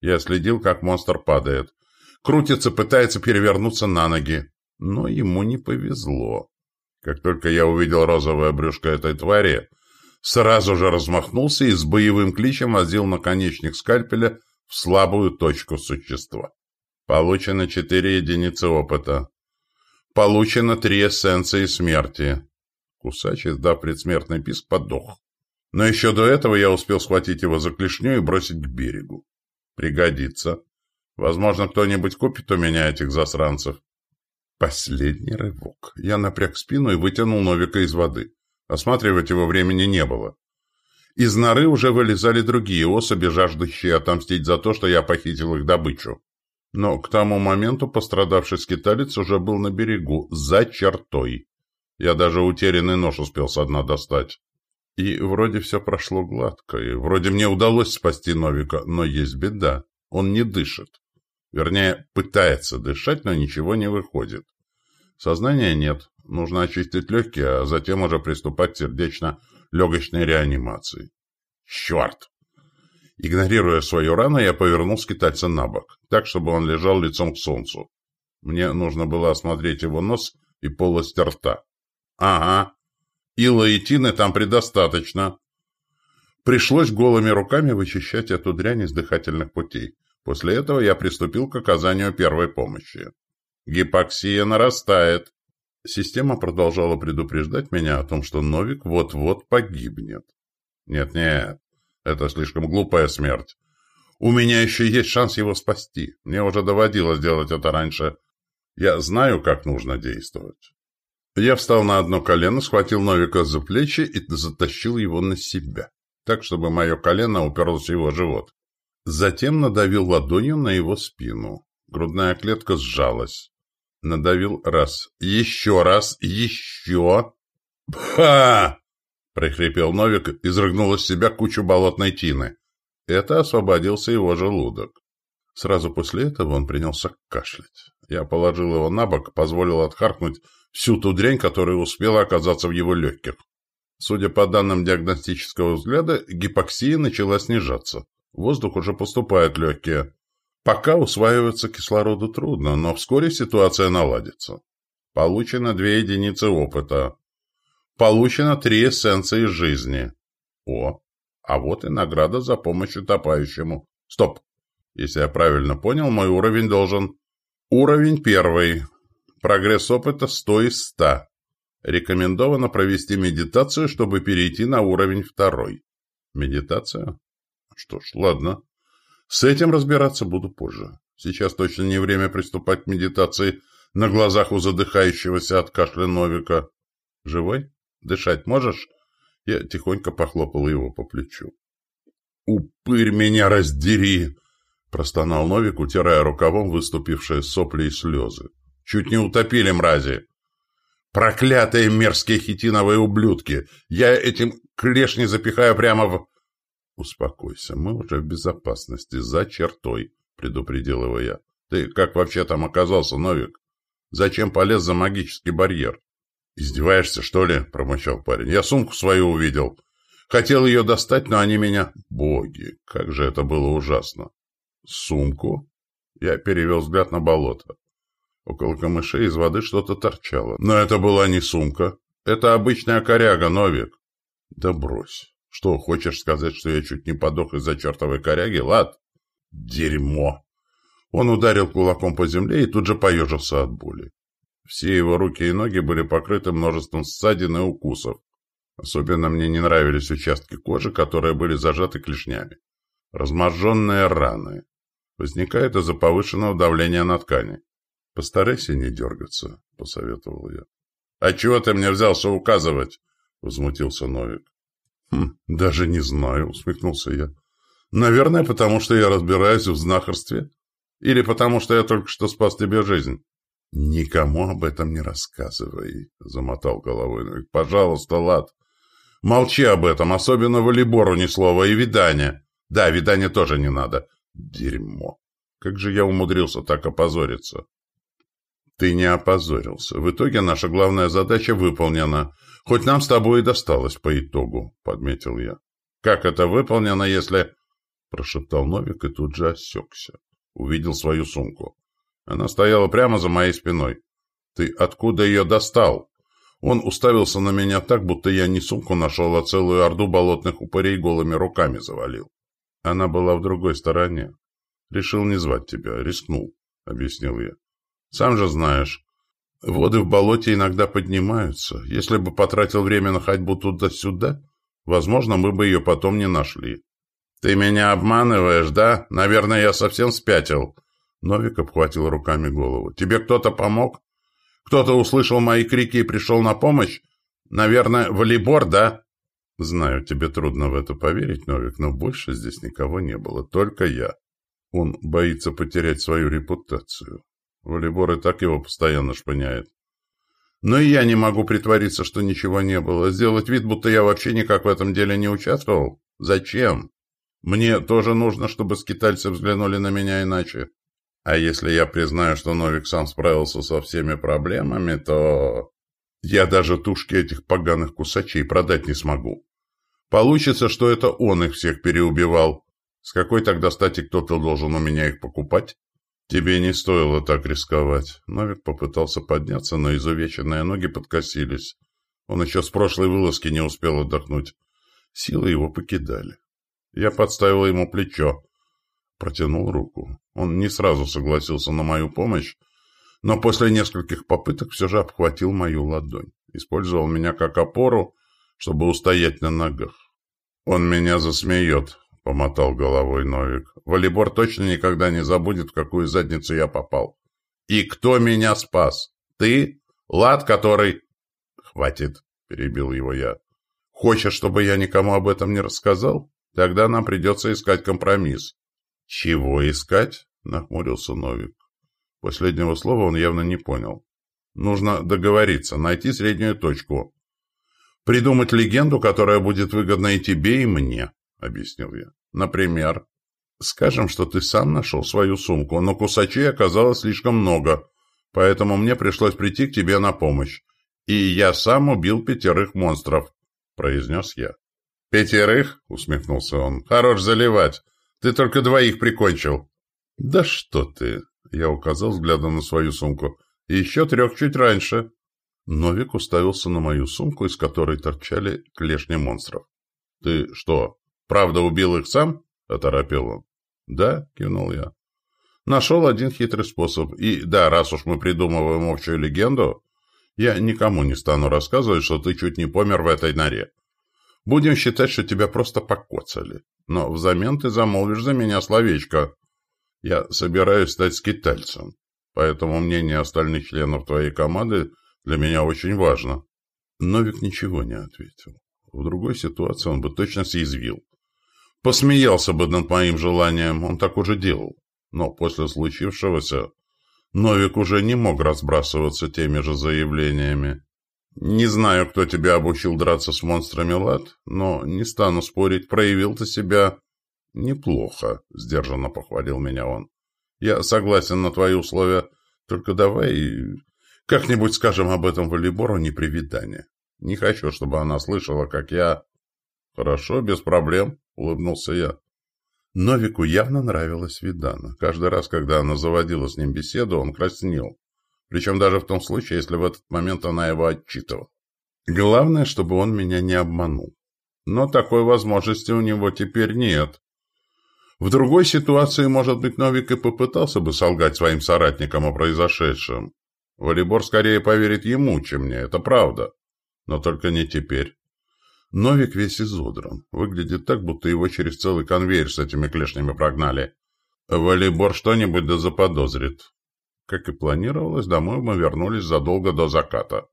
Я следил, как монстр падает. Крутится, пытается перевернуться на ноги. Но ему не повезло. Как только я увидел розовое брюшко этой твари, сразу же размахнулся и с боевым кличем возил наконечник скальпеля в слабую точку существа. Получено четыре единицы опыта. Получено три эссенции смерти. Кусач, издав предсмертный писк, подох. Но еще до этого я успел схватить его за клешню и бросить к берегу. Пригодится. Возможно, кто-нибудь купит у меня этих засранцев. Последний рывок. Я напряг спину и вытянул Новика из воды. Осматривать его времени не было. Из норы уже вылезали другие особи, жаждущие отомстить за то, что я похитил их добычу. Но к тому моменту пострадавший скиталец уже был на берегу, за чертой. Я даже утерянный нож успел со дна достать. И вроде все прошло гладко, и вроде мне удалось спасти Новика, но есть беда. Он не дышит. Вернее, пытается дышать, но ничего не выходит. Сознания нет. Нужно очистить легкие, а затем уже приступать к сердечно-легочной реанимации. Черт! Игнорируя свою рану, я повернул скитальца на бок, так, чтобы он лежал лицом к солнцу. Мне нужно было осмотреть его нос и полость рта. Ага, и тины там предостаточно. Пришлось голыми руками вычищать эту дрянь из дыхательных путей. После этого я приступил к оказанию первой помощи. Гипоксия нарастает. Система продолжала предупреждать меня о том, что Новик вот-вот погибнет. Нет-нет, это слишком глупая смерть. У меня еще есть шанс его спасти. Мне уже доводилось делать это раньше. Я знаю, как нужно действовать. Я встал на одно колено, схватил Новика за плечи и затащил его на себя, так, чтобы мое колено уперлось в его живот. Затем надавил ладонью на его спину. Грудная клетка сжалась. Надавил раз. Еще раз. Еще. Ха! прихрипел Новик, изрыгнул из себя кучу болотной тины. Это освободился его желудок. Сразу после этого он принялся кашлять. Я положил его на бок, позволил отхаркнуть всю ту дрянь, которая успела оказаться в его легких. Судя по данным диагностического взгляда, гипоксия начала снижаться. Воздух уже поступает в легкие. Пока усваиваться кислороду трудно, но вскоре ситуация наладится. Получено две единицы опыта. Получено три эссенции жизни. О, а вот и награда за помощь утопающему. Стоп. Если я правильно понял, мой уровень должен... Уровень первый. Прогресс опыта 100 из 100. Рекомендовано провести медитацию, чтобы перейти на уровень второй. Медитация? Что ж, ладно. С этим разбираться буду позже. Сейчас точно не время приступать к медитации на глазах у задыхающегося от кашля Новика. Живой? Дышать можешь?» Я тихонько похлопал его по плечу. «Упырь меня раздери!» — простонал Новик, утирая рукавом выступившие сопли и слезы. «Чуть не утопили мрази!» «Проклятые мерзкие хитиновые ублюдки! Я этим клешни запихаю прямо в...» «Успокойся, мы уже в безопасности, за чертой», — предупредил его я. «Ты как вообще там оказался, Новик? Зачем полез за магический барьер?» «Издеваешься, что ли?» – промычал парень. «Я сумку свою увидел. Хотел ее достать, но они меня...» «Боги, как же это было ужасно!» «Сумку?» Я перевел взгляд на болото. Около камышей из воды что-то торчало. Но это была не сумка. Это обычная коряга, Новик. Да брось. Что, хочешь сказать, что я чуть не подох из-за чертовой коряги, лад? Дерьмо. Он ударил кулаком по земле и тут же поежился от боли. Все его руки и ноги были покрыты множеством ссадин и укусов. Особенно мне не нравились участки кожи, которые были зажаты клешнями. Разможженные раны. Возникает из-за повышенного давления на ткани. «Постарайся не дергаться», — посоветовал я. «А чего ты мне взялся указывать?» — возмутился Новик. «Хм, даже не знаю», — усмехнулся я. «Наверное, потому что я разбираюсь в знахарстве. Или потому что я только что спас тебе жизнь». «Никому об этом не рассказывай», — замотал головой Новик. «Пожалуйста, Лад, молчи об этом, особенно волейбору ни слова и видание. Да, видание тоже не надо. Дерьмо. Как же я умудрился так опозориться?» «Ты не опозорился. В итоге наша главная задача выполнена. Хоть нам с тобой и досталось по итогу», — подметил я. «Как это выполнено, если...» — прошептал Новик и тут же осекся. Увидел свою сумку. Она стояла прямо за моей спиной. «Ты откуда ее достал?» Он уставился на меня так, будто я не сумку нашел, а целую орду болотных упырей голыми руками завалил. Она была в другой стороне. Решил не звать тебя, рискнул, — объяснил я. Сам же знаешь, воды в болоте иногда поднимаются. Если бы потратил время на ходьбу туда-сюда, возможно, мы бы ее потом не нашли. Ты меня обманываешь, да? Наверное, я совсем спятил. Новик обхватил руками голову. Тебе кто-то помог? Кто-то услышал мои крики и пришел на помощь? Наверное, волейбор, да? Знаю, тебе трудно в это поверить, Новик, но больше здесь никого не было, только я. Он боится потерять свою репутацию. Волейбор и так его постоянно шпыняет. Но и я не могу притвориться, что ничего не было. Сделать вид, будто я вообще никак в этом деле не участвовал? Зачем? Мне тоже нужно, чтобы скитальцы взглянули на меня иначе. А если я признаю, что Новик сам справился со всеми проблемами, то... Я даже тушки этих поганых кусачей продать не смогу. Получится, что это он их всех переубивал. С какой тогда стати кто-то должен у меня их покупать? Тебе не стоило так рисковать. Новик попытался подняться, но изувеченные ноги подкосились. Он еще с прошлой вылазки не успел отдохнуть. Силы его покидали. Я подставил ему плечо. Протянул руку. Он не сразу согласился на мою помощь, но после нескольких попыток все же обхватил мою ладонь. Использовал меня как опору, чтобы устоять на ногах. «Он меня засмеет», — помотал головой Новик. «Волейбор точно никогда не забудет, в какую задницу я попал. И кто меня спас? Ты? Лад, который...» «Хватит», — перебил его я. «Хочешь, чтобы я никому об этом не рассказал? Тогда нам придется искать компромисс. «Чего искать?» — нахмурился Новик. Последнего слова он явно не понял. «Нужно договориться, найти среднюю точку. Придумать легенду, которая будет выгодна и тебе, и мне», — объяснил я. «Например, скажем, что ты сам нашел свою сумку, но кусачей оказалось слишком много, поэтому мне пришлось прийти к тебе на помощь. И я сам убил пятерых монстров», — произнес я. «Пятерых?» — усмехнулся он. «Хорош заливать. Ты только двоих прикончил. Да что ты, я указал взглядом на свою сумку. Еще трех чуть раньше. Новик уставился на мою сумку, из которой торчали клешни монстров. Ты что, правда убил их сам? Оторопел он. Да, кивнул я. Нашел один хитрый способ. И да, раз уж мы придумываем общую легенду, я никому не стану рассказывать, что ты чуть не помер в этой норе. Будем считать, что тебя просто покоцали. Но взамен ты замолвишь за меня словечко. Я собираюсь стать скитальцем, поэтому мнение остальных членов твоей команды для меня очень важно». Новик ничего не ответил. В другой ситуации он бы точно съязвил. Посмеялся бы над моим желанием, он так уже делал. Но после случившегося Новик уже не мог разбрасываться теми же заявлениями. «Не знаю, кто тебя обучил драться с монстрами, Лад, но не стану спорить, проявил ты себя неплохо», — сдержанно похвалил меня он. «Я согласен на твои условия, только давай как-нибудь скажем об этом волейбору не при видании. Не хочу, чтобы она слышала, как я...» «Хорошо, без проблем», — улыбнулся я. Новику явно нравилась Видана. Каждый раз, когда она заводила с ним беседу, он краснел. Причем даже в том случае, если в этот момент она его отчитывала. Главное, чтобы он меня не обманул. Но такой возможности у него теперь нет. В другой ситуации, может быть, Новик и попытался бы солгать своим соратникам о произошедшем. Волейбор скорее поверит ему, чем мне, это правда. Но только не теперь. Новик весь изодран. Выглядит так, будто его через целый конвейер с этими клешнями прогнали. Волейбор что-нибудь да заподозрит. Как и планировалось, домой мы вернулись задолго до заката.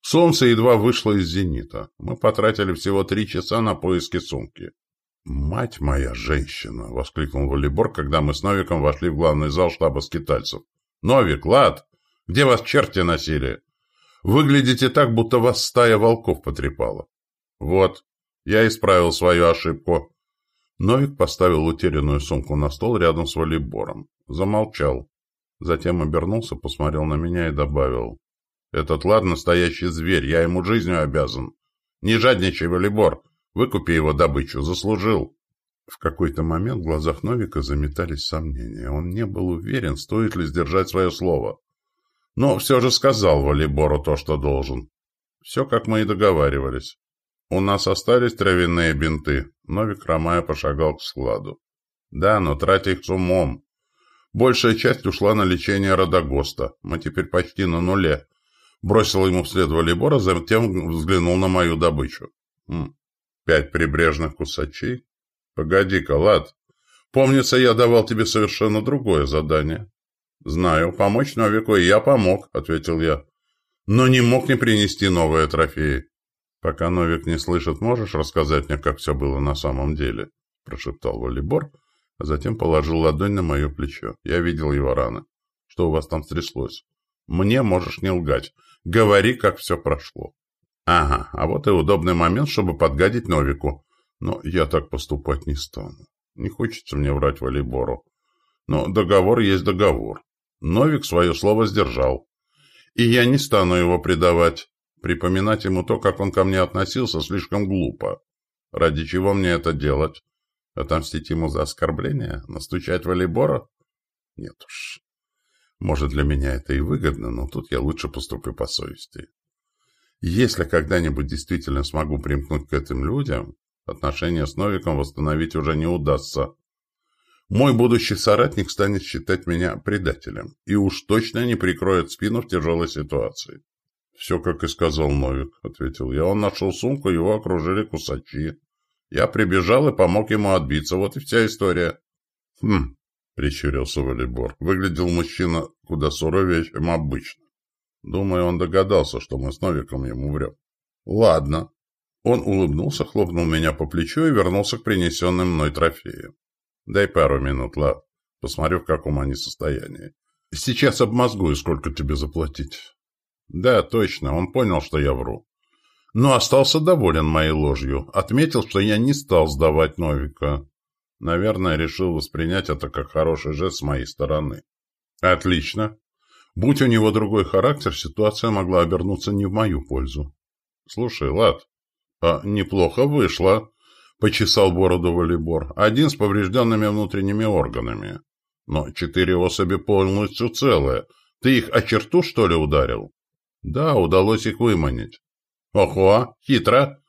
Солнце едва вышло из зенита. Мы потратили всего три часа на поиски сумки. «Мать моя женщина!» — воскликнул Валибор, когда мы с Новиком вошли в главный зал штаба скитальцев. «Новик, Лад, где вас черти носили? Выглядите так, будто вас стая волков потрепала». «Вот, я исправил свою ошибку». Новик поставил утерянную сумку на стол рядом с волейбором. Замолчал. Затем обернулся, посмотрел на меня и добавил. «Этот лад настоящий зверь, я ему жизнью обязан. Не жадничай, Валибор, выкупи его добычу, заслужил». В какой-то момент в глазах Новика заметались сомнения. Он не был уверен, стоит ли сдержать свое слово. Но все же сказал Валибору то, что должен. Все, как мы и договаривались. У нас остались травяные бинты. Новик, хромая, пошагал к складу. Да, но тратя их с умом. Большая часть ушла на лечение Родогоста. Мы теперь почти на нуле. Бросил ему вслед волейбора, затем взглянул на мою добычу. Хм, пять прибрежных кусачей? Погоди-ка, Лад. Помнится, я давал тебе совершенно другое задание. Знаю, помочь Новику, и я помог, ответил я. Но не мог не принести новые трофеи. Пока Новик не слышит, можешь рассказать мне, как все было на самом деле? Прошептал волейбор, а затем положил ладонь на мое плечо. Я видел его раны. Что у вас там стряслось? Мне можешь не лгать. Говори, как все прошло. Ага, а вот и удобный момент, чтобы подгадить Новику. Но я так поступать не стану. Не хочется мне врать волейбору. Но договор есть договор. Новик свое слово сдержал. И я не стану его предавать. Припоминать ему то, как он ко мне относился, слишком глупо. Ради чего мне это делать? Отомстить ему за оскорбление? Настучать волейбора? Нет уж. Может, для меня это и выгодно, но тут я лучше поступлю по совести. Если когда-нибудь действительно смогу примкнуть к этим людям, отношения с Новиком восстановить уже не удастся. Мой будущий соратник станет считать меня предателем и уж точно не прикроет спину в тяжелой ситуации. «Все, как и сказал Новик», — ответил я. «Он нашел сумку, его окружили кусачи. Я прибежал и помог ему отбиться. Вот и вся история». «Хм, прищурился волейбор. Выглядел мужчина куда суровее, чем обычно. Думаю, он догадался, что мы с Новиком ему врем. Ладно. Он улыбнулся, хлопнул меня по плечу и вернулся к принесенным мной трофеям. Дай пару минут, Лад. Посмотрю, в каком они состоянии. Сейчас обмозгую, сколько тебе заплатить. Да, точно, он понял, что я вру. Но остался доволен моей ложью. Отметил, что я не стал сдавать Новика. Наверное, решил воспринять это как хороший жест с моей стороны. Отлично. Будь у него другой характер, ситуация могла обернуться не в мою пользу. Слушай, Лад, а неплохо вышло, почесал бороду волейбор. Один с поврежденными внутренними органами. Но четыре особи полностью целые. Ты их о черту, что ли, ударил? Да, удалось их выманить. Ого, хитро.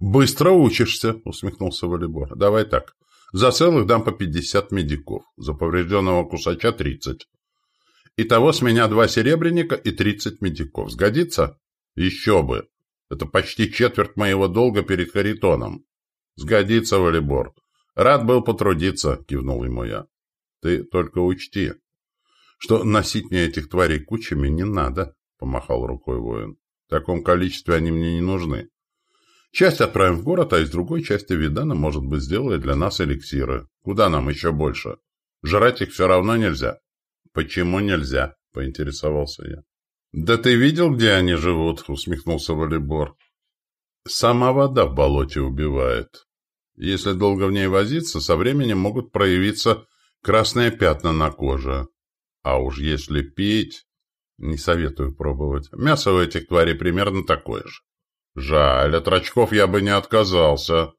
Быстро учишься, усмехнулся волейбор. Давай так. За целых дам по 50 медиков, за поврежденного кусача 30. Итого с меня два серебряника и 30 медиков. Сгодится? Еще бы. Это почти четверть моего долга перед Харитоном. Сгодится, Валибор. Рад был потрудиться, кивнул ему я. Ты только учти, что носить мне этих тварей кучами не надо, помахал рукой воин. В таком количестве они мне не нужны. Часть отправим в город, а из другой части Видана, может быть, сделает для нас эликсиры. Куда нам еще больше? Жрать их все равно нельзя. Почему нельзя? Поинтересовался я. Да ты видел, где они живут? Усмехнулся Валибор. Сама вода в болоте убивает. Если долго в ней возиться, со временем могут проявиться красные пятна на коже. А уж если пить... Не советую пробовать. Мясо у этих тварей примерно такое же. Жаль, от рачков я бы не отказался.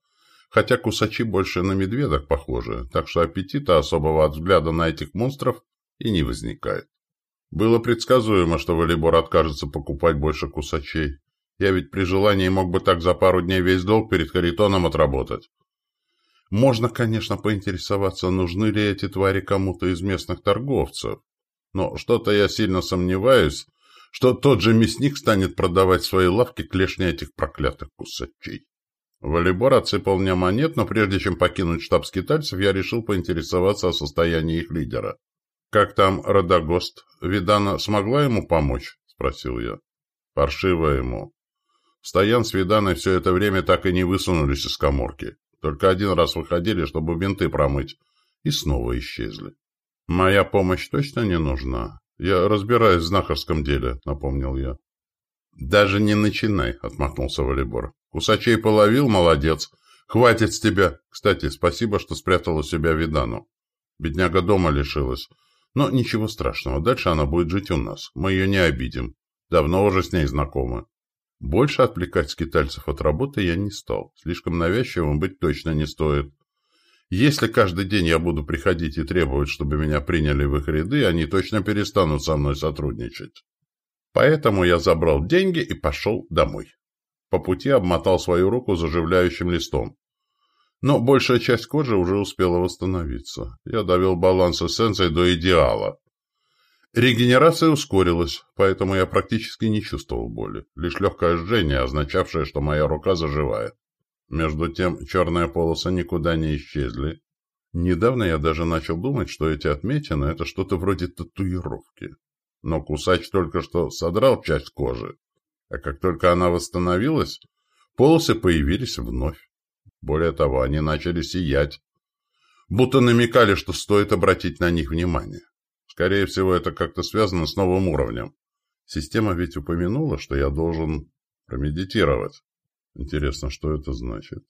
Хотя кусачи больше на медведок похожи, так что аппетита особого от взгляда на этих монстров и не возникает. Было предсказуемо, что волейбор откажется покупать больше кусачей. Я ведь при желании мог бы так за пару дней весь долг перед Харитоном отработать. Можно, конечно, поинтересоваться, нужны ли эти твари кому-то из местных торговцев. Но что-то я сильно сомневаюсь, что тот же мясник станет продавать в своей лавке клешни этих проклятых кусачей. Волейбор отсыпал мне монет, но прежде чем покинуть штаб скитальцев, я решил поинтересоваться о состоянии их лидера. «Как там Родогост? Видана смогла ему помочь?» — спросил я. «Паршиво ему. Стоян с Виданой все это время так и не высунулись из коморки. Только один раз выходили, чтобы бинты промыть, и снова исчезли. Моя помощь точно не нужна. «Я разбираюсь в знахарском деле», — напомнил я. «Даже не начинай», — отмахнулся Валибор. «Кусачей половил, молодец. Хватит с тебя. Кстати, спасибо, что спрятал у себя Видану. Бедняга дома лишилась. Но ничего страшного, дальше она будет жить у нас. Мы ее не обидим. Давно уже с ней знакомы». Больше отвлекать скитальцев от работы я не стал. Слишком навязчивым быть точно не стоит. Если каждый день я буду приходить и требовать, чтобы меня приняли в их ряды, они точно перестанут со мной сотрудничать. Поэтому я забрал деньги и пошел домой. По пути обмотал свою руку заживляющим листом. Но большая часть кожи уже успела восстановиться. Я довел баланс эссенции до идеала. Регенерация ускорилась, поэтому я практически не чувствовал боли. Лишь легкое жжение, означавшее, что моя рука заживает. Между тем, черные полосы никуда не исчезли. Недавно я даже начал думать, что эти отметины – это что-то вроде татуировки. Но кусач только что содрал часть кожи, а как только она восстановилась, полосы появились вновь. Более того, они начали сиять, будто намекали, что стоит обратить на них внимание. Скорее всего, это как-то связано с новым уровнем. Система ведь упомянула, что я должен промедитировать. Интересно, что это значит?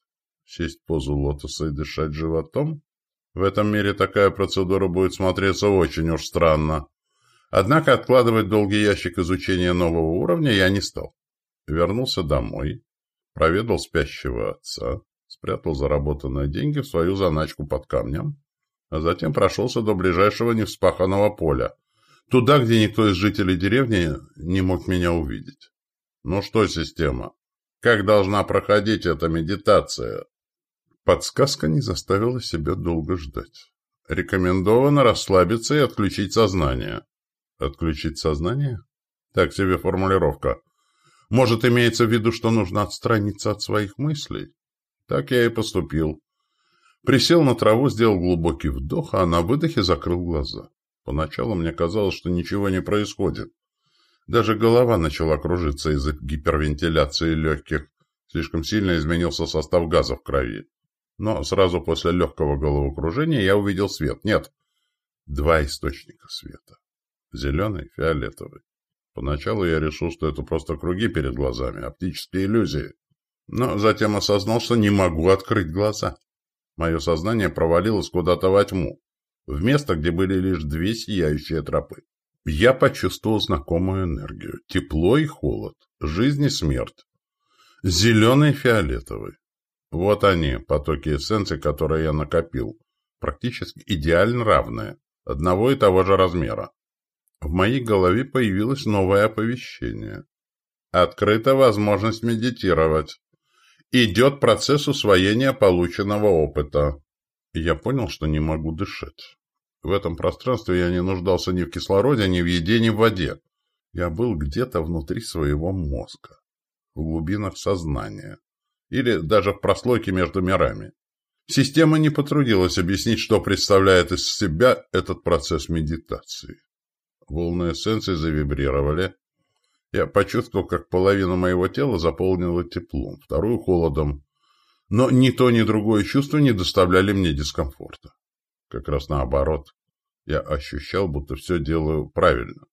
Сесть в позу лотоса и дышать животом? В этом мире такая процедура будет смотреться очень уж странно. Однако откладывать долгий ящик изучения нового уровня я не стал. Вернулся домой, проведал спящего отца, спрятал заработанные деньги в свою заначку под камнем, а затем прошелся до ближайшего невспаханного поля, туда, где никто из жителей деревни не мог меня увидеть. Ну что, система, как должна проходить эта медитация? Подсказка не заставила себя долго ждать. Рекомендовано расслабиться и отключить сознание. Отключить сознание? Так себе формулировка. Может, имеется в виду, что нужно отстраниться от своих мыслей? Так я и поступил. Присел на траву, сделал глубокий вдох, а на выдохе закрыл глаза. Поначалу мне казалось, что ничего не происходит. Даже голова начала кружиться из-за гипервентиляции легких. Слишком сильно изменился состав газа в крови. Но сразу после легкого головокружения я увидел свет. Нет, два источника света. Зеленый, фиолетовый. Поначалу я решил, что это просто круги перед глазами, оптические иллюзии. Но затем осознал, что не могу открыть глаза. Мое сознание провалилось куда-то во тьму, в место, где были лишь две сияющие тропы. Я почувствовал знакомую энергию. Тепло и холод. Жизнь и смерть. Зеленый и фиолетовый. Вот они, потоки эссенций, которые я накопил. Практически идеально равные. Одного и того же размера. В моей голове появилось новое оповещение. Открыта возможность медитировать. Идет процесс усвоения полученного опыта. Я понял, что не могу дышать. В этом пространстве я не нуждался ни в кислороде, ни в еде, ни в воде. Я был где-то внутри своего мозга, в глубинах сознания, или даже в прослойке между мирами. Система не потрудилась объяснить, что представляет из себя этот процесс медитации. Волны эссенции завибрировали. Я почувствовал, как половину моего тела заполнило теплом, вторую — холодом. Но ни то, ни другое чувство не доставляли мне дискомфорта. Как раз наоборот. Я ощущал, будто все делаю правильно.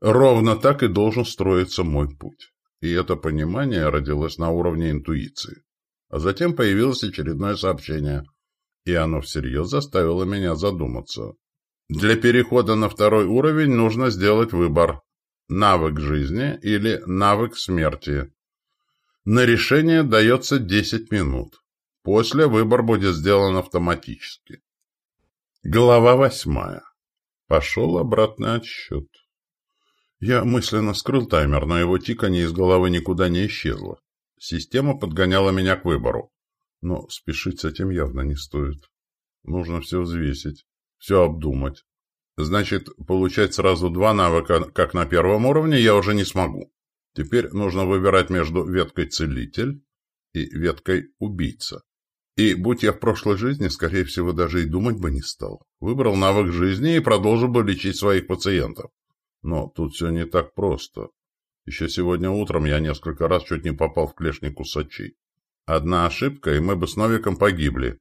Ровно так и должен строиться мой путь. И это понимание родилось на уровне интуиции. А затем появилось очередное сообщение, и оно всерьез заставило меня задуматься. Для перехода на второй уровень нужно сделать выбор. Навык жизни или навык смерти. На решение дается 10 минут. После выбор будет сделан автоматически. Глава восьмая. Пошел обратный отсчет. Я мысленно скрыл таймер, но его тиканье из головы никуда не исчезло. Система подгоняла меня к выбору. Но спешить с этим явно не стоит. Нужно все взвесить, все обдумать. Значит, получать сразу два навыка, как на первом уровне, я уже не смогу. Теперь нужно выбирать между веткой «Целитель» и веткой «Убийца». И, будь я в прошлой жизни, скорее всего, даже и думать бы не стал. Выбрал навык жизни и продолжил бы лечить своих пациентов. Но тут все не так просто. Еще сегодня утром я несколько раз чуть не попал в клешни кусачей. Одна ошибка, и мы бы с Новиком погибли.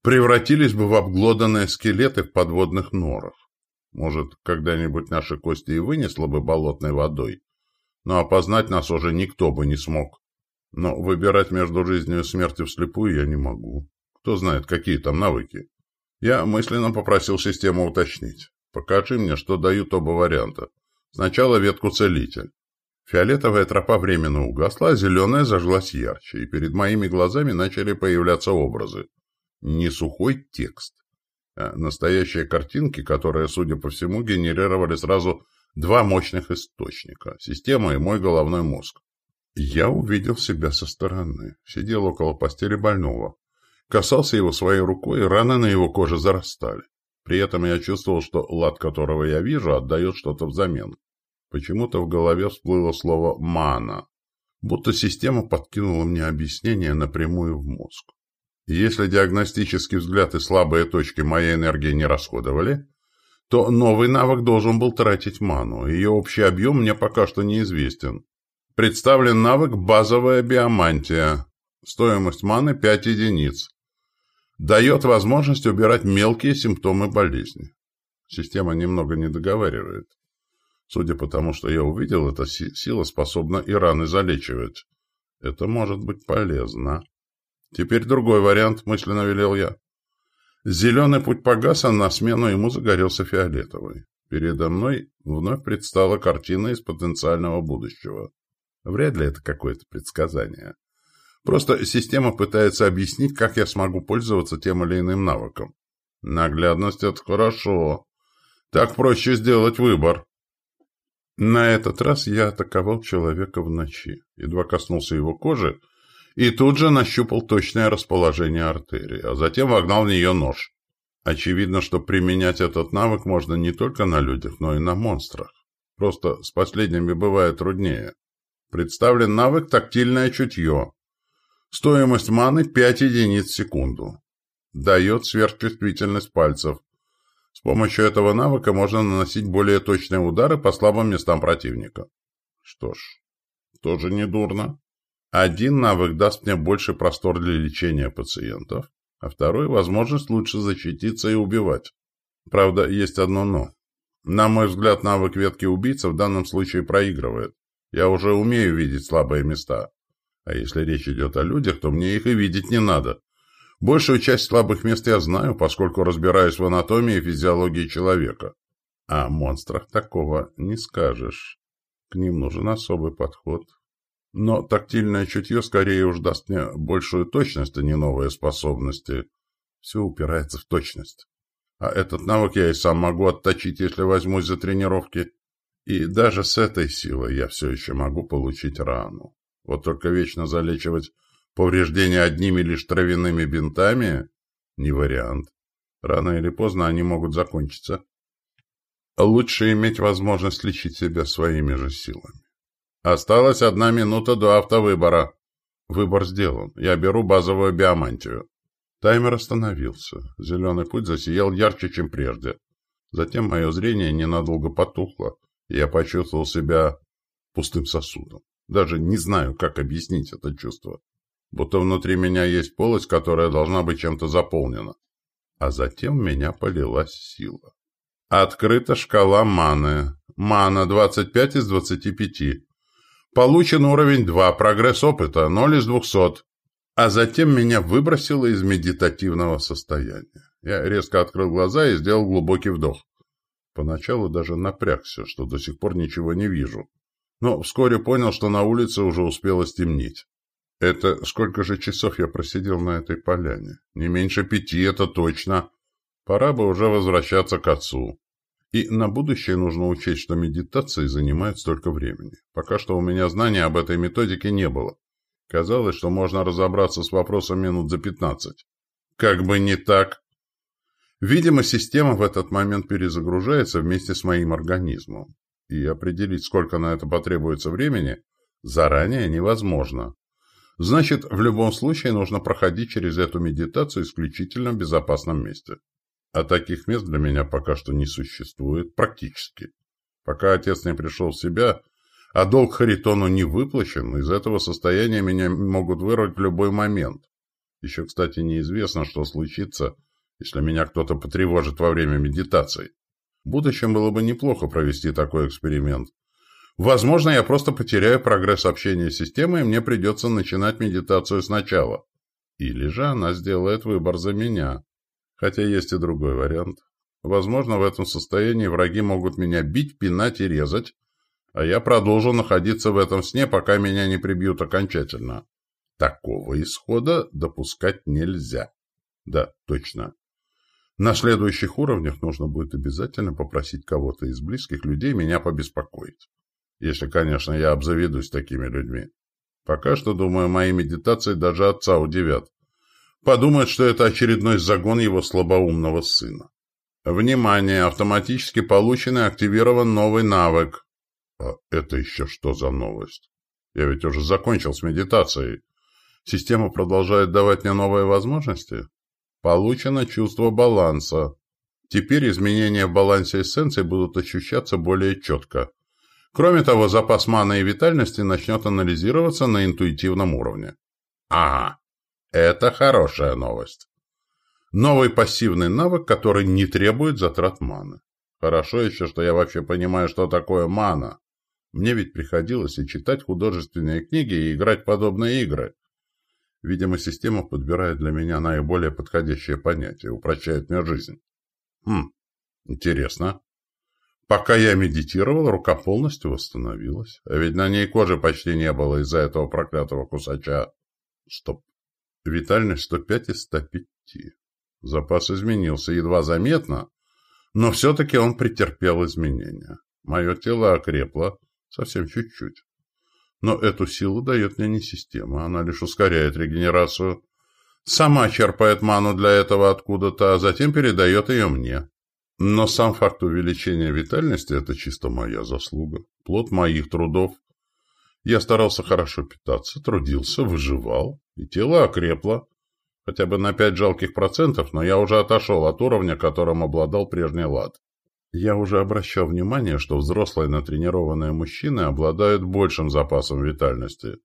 Превратились бы в обглоданные скелеты в подводных норах. Может, когда-нибудь наши кости и вынесло бы болотной водой, но опознать нас уже никто бы не смог. Но выбирать между жизнью и смертью вслепую я не могу. Кто знает, какие там навыки. Я мысленно попросил систему уточнить. Покажи мне, что дают оба варианта. Сначала ветку «Целитель». Фиолетовая тропа временно угасла, а зеленая зажглась ярче, и перед моими глазами начали появляться образы. Не сухой текст, а настоящие картинки, которые, судя по всему, генерировали сразу два мощных источника – система и мой головной мозг. Я увидел себя со стороны. Сидел около постели больного. Касался его своей рукой, и раны на его коже зарастали. При этом я чувствовал, что лад, которого я вижу, отдает что-то взамен. Почему-то в голове всплыло слово «мана», будто система подкинула мне объяснение напрямую в мозг. если диагностический взгляд и слабые точки моей энергии не расходовали, то новый навык должен был тратить ману. Ее общий объем мне пока что неизвестен. Представлен навык «Базовая биомантия». Стоимость маны 5 единиц. Дает возможность убирать мелкие симптомы болезни. Система немного не договаривает. Судя по тому, что я увидел, эта сила способна и раны залечивать. Это может быть полезно. Теперь другой вариант, мысленно велел я. Зеленый путь погас, а на смену ему загорелся фиолетовый. Передо мной вновь предстала картина из потенциального будущего. Вряд ли это какое-то предсказание. Просто система пытается объяснить, как я смогу пользоваться тем или иным навыком. Наглядность — это хорошо. Так проще сделать выбор. На этот раз я атаковал человека в ночи. Едва коснулся его кожи и тут же нащупал точное расположение артерии, а затем вогнал в нее нож. Очевидно, что применять этот навык можно не только на людях, но и на монстрах. Просто с последними бывает труднее. Представлен навык «Тактильное чутье». Стоимость маны 5 единиц в секунду. Дает сверхчувствительность пальцев. С помощью этого навыка можно наносить более точные удары по слабым местам противника. Что ж, тоже не дурно. Один навык даст мне больше простор для лечения пациентов, а второй – возможность лучше защититься и убивать. Правда, есть одно «но». На мой взгляд, навык ветки убийца в данном случае проигрывает. Я уже умею видеть слабые места. А если речь идет о людях, то мне их и видеть не надо. Большую часть слабых мест я знаю, поскольку разбираюсь в анатомии и физиологии человека. А о монстрах такого не скажешь. К ним нужен особый подход. Но тактильное чутье скорее уж даст мне большую точность, а не новые способности. Все упирается в точность. А этот навык я и сам могу отточить, если возьмусь за тренировки. И даже с этой силой я все еще могу получить рану. Вот только вечно залечивать Повреждения одними лишь травяными бинтами – не вариант. Рано или поздно они могут закончиться. Лучше иметь возможность лечить себя своими же силами. Осталась одна минута до автовыбора. Выбор сделан. Я беру базовую биомантию. Таймер остановился. Зеленый путь засиял ярче, чем прежде. Затем мое зрение ненадолго потухло, я почувствовал себя пустым сосудом. Даже не знаю, как объяснить это чувство будто внутри меня есть полость, которая должна быть чем-то заполнена. А затем меня полилась сила. Открыта шкала маны. Мана 25 из 25. Получен уровень 2, прогресс опыта 0 из 200. А затем меня выбросило из медитативного состояния. Я резко открыл глаза и сделал глубокий вдох. Поначалу даже напрягся, что до сих пор ничего не вижу. Но вскоре понял, что на улице уже успело стемнеть. Это сколько же часов я просидел на этой поляне? Не меньше пяти, это точно. Пора бы уже возвращаться к отцу. И на будущее нужно учесть, что медитации занимают столько времени. Пока что у меня знания об этой методике не было. Казалось, что можно разобраться с вопросом минут за пятнадцать. Как бы не так. Видимо, система в этот момент перезагружается вместе с моим организмом. И определить, сколько на это потребуется времени, заранее невозможно. Значит, в любом случае нужно проходить через эту медитацию исключительно в безопасном месте. А таких мест для меня пока что не существует практически. Пока отец не пришел в себя, а долг Харитону не выплачен, из этого состояния меня могут вырвать в любой момент. Еще, кстати, неизвестно, что случится, если меня кто-то потревожит во время медитации. В будущем было бы неплохо провести такой эксперимент. Возможно, я просто потеряю прогресс общения с системой, и мне придется начинать медитацию сначала. Или же она сделает выбор за меня. Хотя есть и другой вариант. Возможно, в этом состоянии враги могут меня бить, пинать и резать, а я продолжу находиться в этом сне, пока меня не прибьют окончательно. Такого исхода допускать нельзя. Да, точно. На следующих уровнях нужно будет обязательно попросить кого-то из близких людей меня побеспокоить. Если, конечно, я обзаведусь такими людьми. Пока что, думаю, мои медитации даже отца удивят. Подумает, что это очередной загон его слабоумного сына. Внимание! Автоматически получен и активирован новый навык. А это еще что за новость? Я ведь уже закончил с медитацией. Система продолжает давать мне новые возможности? Получено чувство баланса. Теперь изменения в балансе эссенций будут ощущаться более четко. Кроме того, запас маны и витальности начнет анализироваться на интуитивном уровне. Ага, это хорошая новость. Новый пассивный навык, который не требует затрат маны. Хорошо еще, что я вообще понимаю, что такое мана. Мне ведь приходилось и читать художественные книги, и играть подобные игры. Видимо, система подбирает для меня наиболее подходящее понятие, упрощает мне жизнь. Хм, интересно. Пока я медитировал, рука полностью восстановилась. А ведь на ней кожи почти не было из-за этого проклятого кусача. Стоп. Витальность 105 из 105. Запас изменился едва заметно, но все-таки он претерпел изменения. Мое тело окрепло совсем чуть-чуть. Но эту силу дает мне не система, она лишь ускоряет регенерацию. Сама черпает ману для этого откуда-то, а затем передает ее мне. Но сам факт увеличения витальности – это чисто моя заслуга, плод моих трудов. Я старался хорошо питаться, трудился, выживал, и тело окрепло. Хотя бы на пять жалких процентов, но я уже отошел от уровня, которым обладал прежний лад. Я уже обращал внимание, что взрослые натренированные мужчины обладают большим запасом витальности.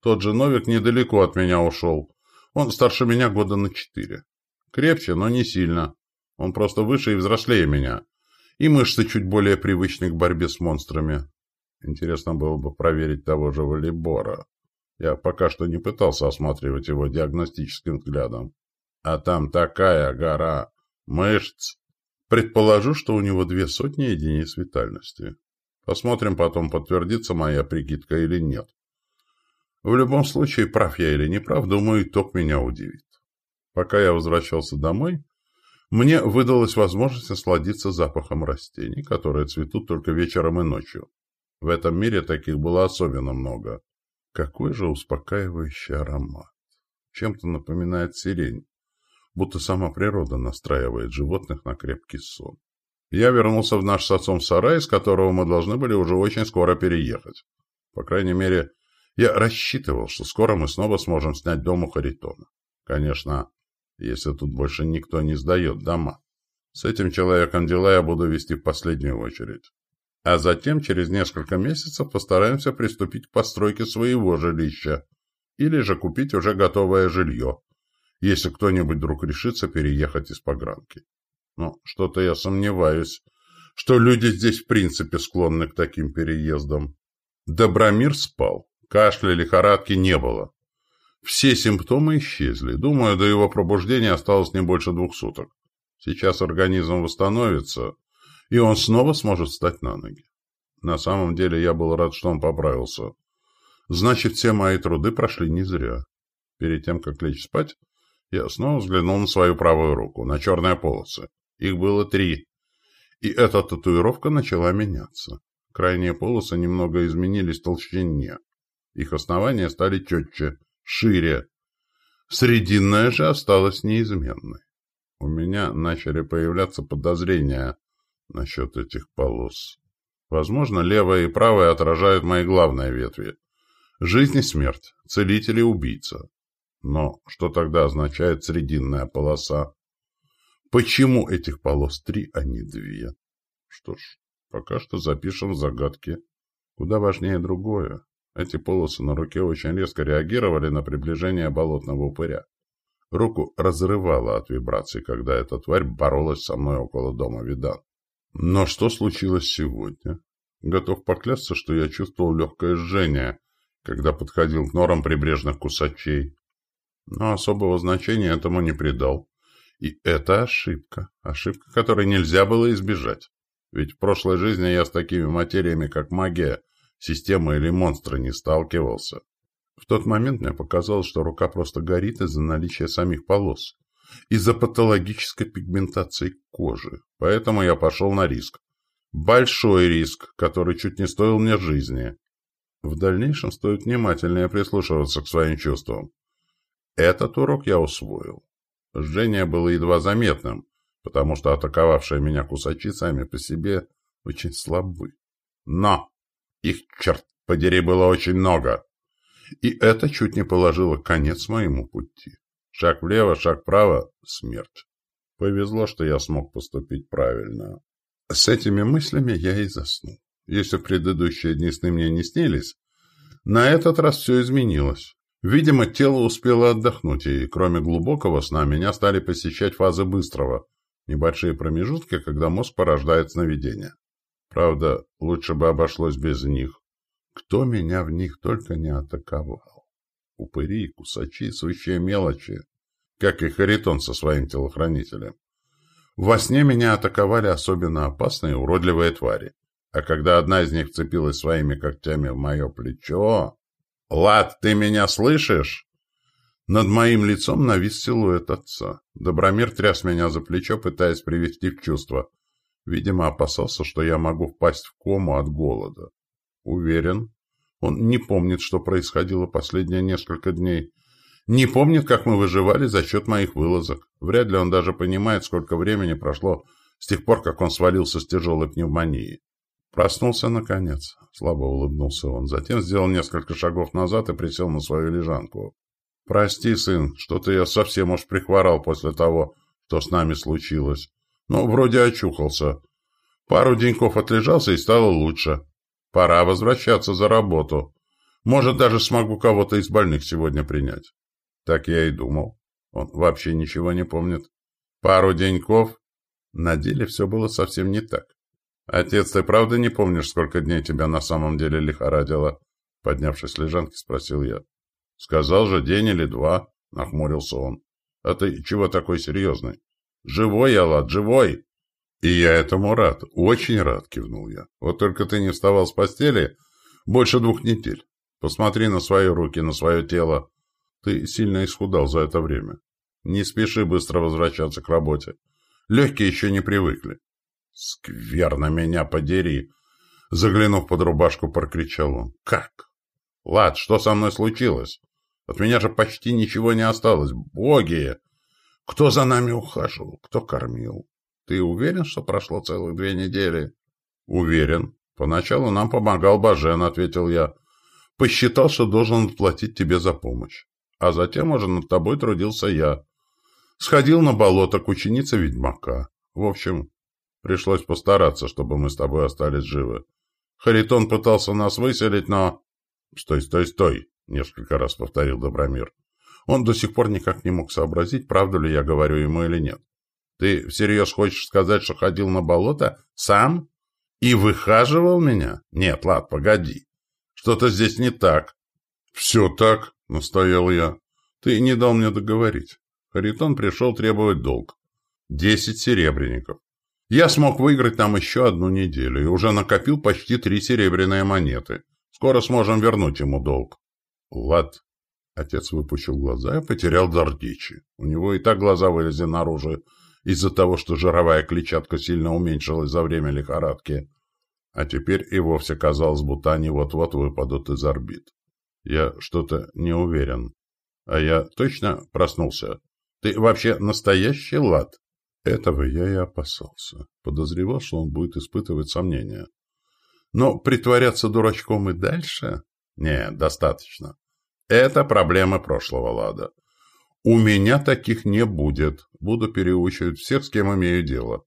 Тот же Новик недалеко от меня ушел. Он старше меня года на четыре. Крепче, но не сильно. Он просто выше и взрослее меня. И мышцы чуть более привычны к борьбе с монстрами. Интересно было бы проверить того же волейбора. Я пока что не пытался осматривать его диагностическим взглядом. А там такая гора мышц. Предположу, что у него две сотни единиц витальности. Посмотрим потом, подтвердится моя прикидка или нет. В любом случае, прав я или не прав, думаю, итог меня удивит. Пока я возвращался домой, мне выдалась возможность насладиться запахом растений, которые цветут только вечером и ночью. В этом мире таких было особенно много. Какой же успокаивающий аромат. Чем-то напоминает сирень будто сама природа настраивает животных на крепкий сон. Я вернулся в наш с отцом сарай, из которого мы должны были уже очень скоро переехать. По крайней мере, я рассчитывал, что скоро мы снова сможем снять дом у Харитона. Конечно, если тут больше никто не сдает дома. С этим человеком дела я буду вести в последнюю очередь. А затем, через несколько месяцев, постараемся приступить к постройке своего жилища или же купить уже готовое жилье, если кто-нибудь вдруг решится переехать из погранки. Но что-то я сомневаюсь, что люди здесь в принципе склонны к таким переездам. Добромир спал, кашля, лихорадки не было. Все симптомы исчезли. Думаю, до его пробуждения осталось не больше двух суток. Сейчас организм восстановится, и он снова сможет встать на ноги. На самом деле я был рад, что он поправился. Значит, все мои труды прошли не зря. Перед тем, как лечь спать, я снова взглянул на свою правую руку, на черные полосы. Их было три. И эта татуировка начала меняться. Крайние полосы немного изменились в толщине. Их основания стали четче, шире. Срединная же осталась неизменной. У меня начали появляться подозрения насчет этих полос. Возможно, левая и правая отражают мои главные ветви. Жизнь и смерть, целитель и убийца. Но что тогда означает срединная полоса? Почему этих полос три, а не две? Что ж, пока что запишем загадки. Куда важнее другое. Эти полосы на руке очень резко реагировали на приближение болотного упыря. Руку разрывало от вибраций, когда эта тварь боролась со мной около дома Видан. Но что случилось сегодня? Готов поклясться, что я чувствовал легкое жжение, когда подходил к норам прибрежных кусачей но особого значения этому не придал. И это ошибка. Ошибка, которой нельзя было избежать. Ведь в прошлой жизни я с такими материями, как магия, система или монстры не сталкивался. В тот момент мне показалось, что рука просто горит из-за наличия самих полос. из-за патологической пигментации кожи. Поэтому я пошел на риск. Большой риск, который чуть не стоил мне жизни. В дальнейшем стоит внимательнее прислушиваться к своим чувствам. Этот урок я усвоил. Жжение было едва заметным, потому что атаковавшие меня кусачи сами по себе очень слабы. Но их, черт подери, было очень много. И это чуть не положило конец моему пути. Шаг влево, шаг вправо — смерть. Повезло, что я смог поступить правильно. С этими мыслями я и заснул. Если предыдущие дни сны мне не снились, на этот раз все изменилось. Видимо, тело успело отдохнуть, и кроме глубокого сна меня стали посещать фазы быстрого, небольшие промежутки, когда мозг порождает сновидения. Правда, лучше бы обошлось без них. Кто меня в них только не атаковал. Упыри, кусачи, сущие мелочи, как и Харитон со своим телохранителем. Во сне меня атаковали особенно опасные уродливые твари. А когда одна из них вцепилась своими когтями в мое плечо... «Лад, ты меня слышишь?» Над моим лицом навис силуэт отца. Добромир тряс меня за плечо, пытаясь привести в чувство. Видимо, опасался, что я могу впасть в кому от голода. Уверен, он не помнит, что происходило последние несколько дней. Не помнит, как мы выживали за счет моих вылазок. Вряд ли он даже понимает, сколько времени прошло с тех пор, как он свалился с тяжелой пневмонией. Проснулся наконец. Слабо улыбнулся он. Затем сделал несколько шагов назад и присел на свою лежанку. «Прости, сын, что-то я совсем уж прихворал после того, что с нами случилось. Но вроде очухался. Пару деньков отлежался и стало лучше. Пора возвращаться за работу. Может, даже смогу кого-то из больных сегодня принять». Так я и думал. Он вообще ничего не помнит. Пару деньков. На деле все было совсем не так. «Отец, ты правда не помнишь, сколько дней тебя на самом деле лихорадило?» Поднявшись с лежанки, спросил я. «Сказал же, день или два», — нахмурился он. «А ты чего такой серьезный?» «Живой Лад, живой!» «И я этому рад, очень рад», — кивнул я. «Вот только ты не вставал с постели больше двух недель. Посмотри на свои руки, на свое тело. Ты сильно исхудал за это время. Не спеши быстро возвращаться к работе. Легкие еще не привыкли. «Скверно меня подери!» Заглянув под рубашку, прокричал он. «Как? Лад, что со мной случилось? От меня же почти ничего не осталось. Боги! Кто за нами ухаживал? Кто кормил? Ты уверен, что прошло целых две недели?» «Уверен. Поначалу нам помогал Бажен», — ответил я. «Посчитал, что должен платить тебе за помощь. А затем уже над тобой трудился я. Сходил на болото к ученице ведьмака. В общем, Пришлось постараться, чтобы мы с тобой остались живы. Харитон пытался нас выселить, но... Стой, стой, стой, несколько раз повторил Добромир. Он до сих пор никак не мог сообразить, правду ли я говорю ему или нет. Ты всерьез хочешь сказать, что ходил на болото сам и выхаживал меня? Нет, лад, погоди. Что-то здесь не так. Все так, настоял я. Ты не дал мне договорить. Харитон пришел требовать долг. Десять серебряников. Я смог выиграть там еще одну неделю и уже накопил почти три серебряные монеты. Скоро сможем вернуть ему долг. Лад. Отец выпучил глаза и потерял дар дичи. У него и так глаза вылезли наружу из-за того, что жировая клетчатка сильно уменьшилась за время лихорадки. А теперь и вовсе казалось, будто они вот-вот выпадут из орбит. Я что-то не уверен. А я точно проснулся? Ты вообще настоящий лад? Этого я и опасался. Подозревал, что он будет испытывать сомнения. Но притворяться дурачком и дальше? Нет, достаточно. Это проблемы прошлого лада. У меня таких не будет. Буду переучивать всех, с кем имею дело.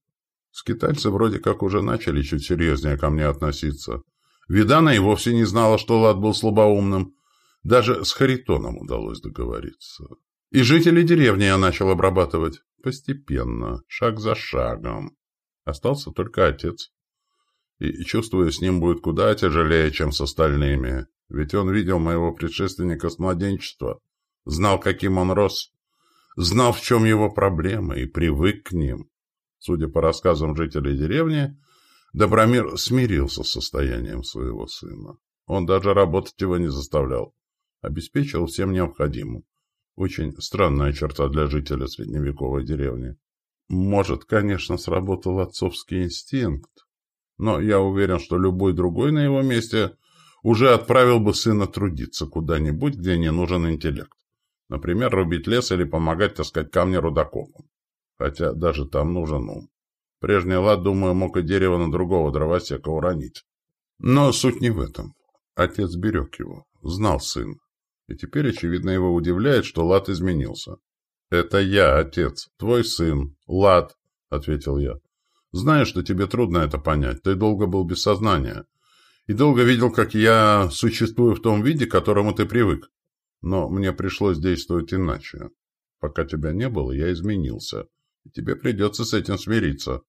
Скитальцы вроде как уже начали чуть серьезнее ко мне относиться. Видана и вовсе не знала, что лад был слабоумным. Даже с Харитоном удалось договориться. И жителей деревни я начал обрабатывать. Постепенно, шаг за шагом. Остался только отец. И, чувствую, с ним будет куда тяжелее, чем с остальными. Ведь он видел моего предшественника с младенчества, знал, каким он рос, знал, в чем его проблемы, и привык к ним. Судя по рассказам жителей деревни, Добромир смирился с состоянием своего сына. Он даже работать его не заставлял, обеспечил всем необходимым. Очень странная черта для жителя средневековой деревни. Может, конечно, сработал отцовский инстинкт, но я уверен, что любой другой на его месте уже отправил бы сына трудиться куда-нибудь, где не нужен интеллект. Например, рубить лес или помогать таскать камни рудокопам. Хотя даже там нужен ум. Прежний лад, думаю, мог и дерево на другого дровосека уронить. Но суть не в этом. Отец берег его, знал сына. И теперь, очевидно, его удивляет, что лад изменился. «Это я, отец, твой сын, лад», — ответил я. «Знаю, что тебе трудно это понять. Ты долго был без сознания и долго видел, как я существую в том виде, к которому ты привык. Но мне пришлось действовать иначе. Пока тебя не было, я изменился, и тебе придется с этим смириться».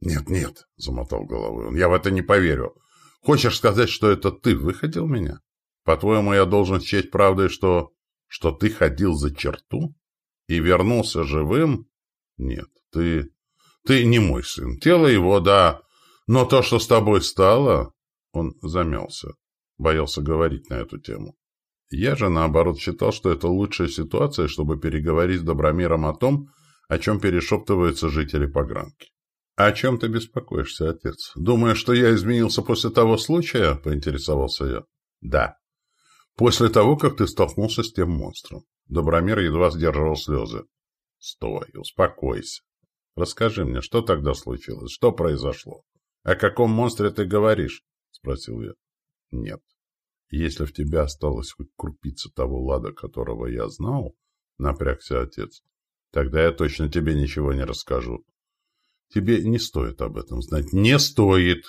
«Нет-нет», — замотал головой он, — «я в это не поверю. Хочешь сказать, что это ты выходил меня? По-твоему, я должен счесть правдой, что... что ты ходил за черту и вернулся живым? Нет, ты... ты не мой сын. Тело его, да, но то, что с тобой стало... Он замялся, боялся говорить на эту тему. Я же, наоборот, считал, что это лучшая ситуация, чтобы переговорить с Добромиром о том, о чем перешептываются жители Погранки. «О чем ты беспокоишься, отец? Думаешь, что я изменился после того случая?» — поинтересовался я. «Да. После того, как ты столкнулся с тем монстром». Добромир едва сдерживал слезы. «Стой, успокойся. Расскажи мне, что тогда случилось? Что произошло? О каком монстре ты говоришь?» — спросил я. «Нет. Если в тебе осталось хоть крупица того лада, которого я знал, — напрягся отец, — тогда я точно тебе ничего не расскажу. Тебе не стоит об этом знать. Не стоит!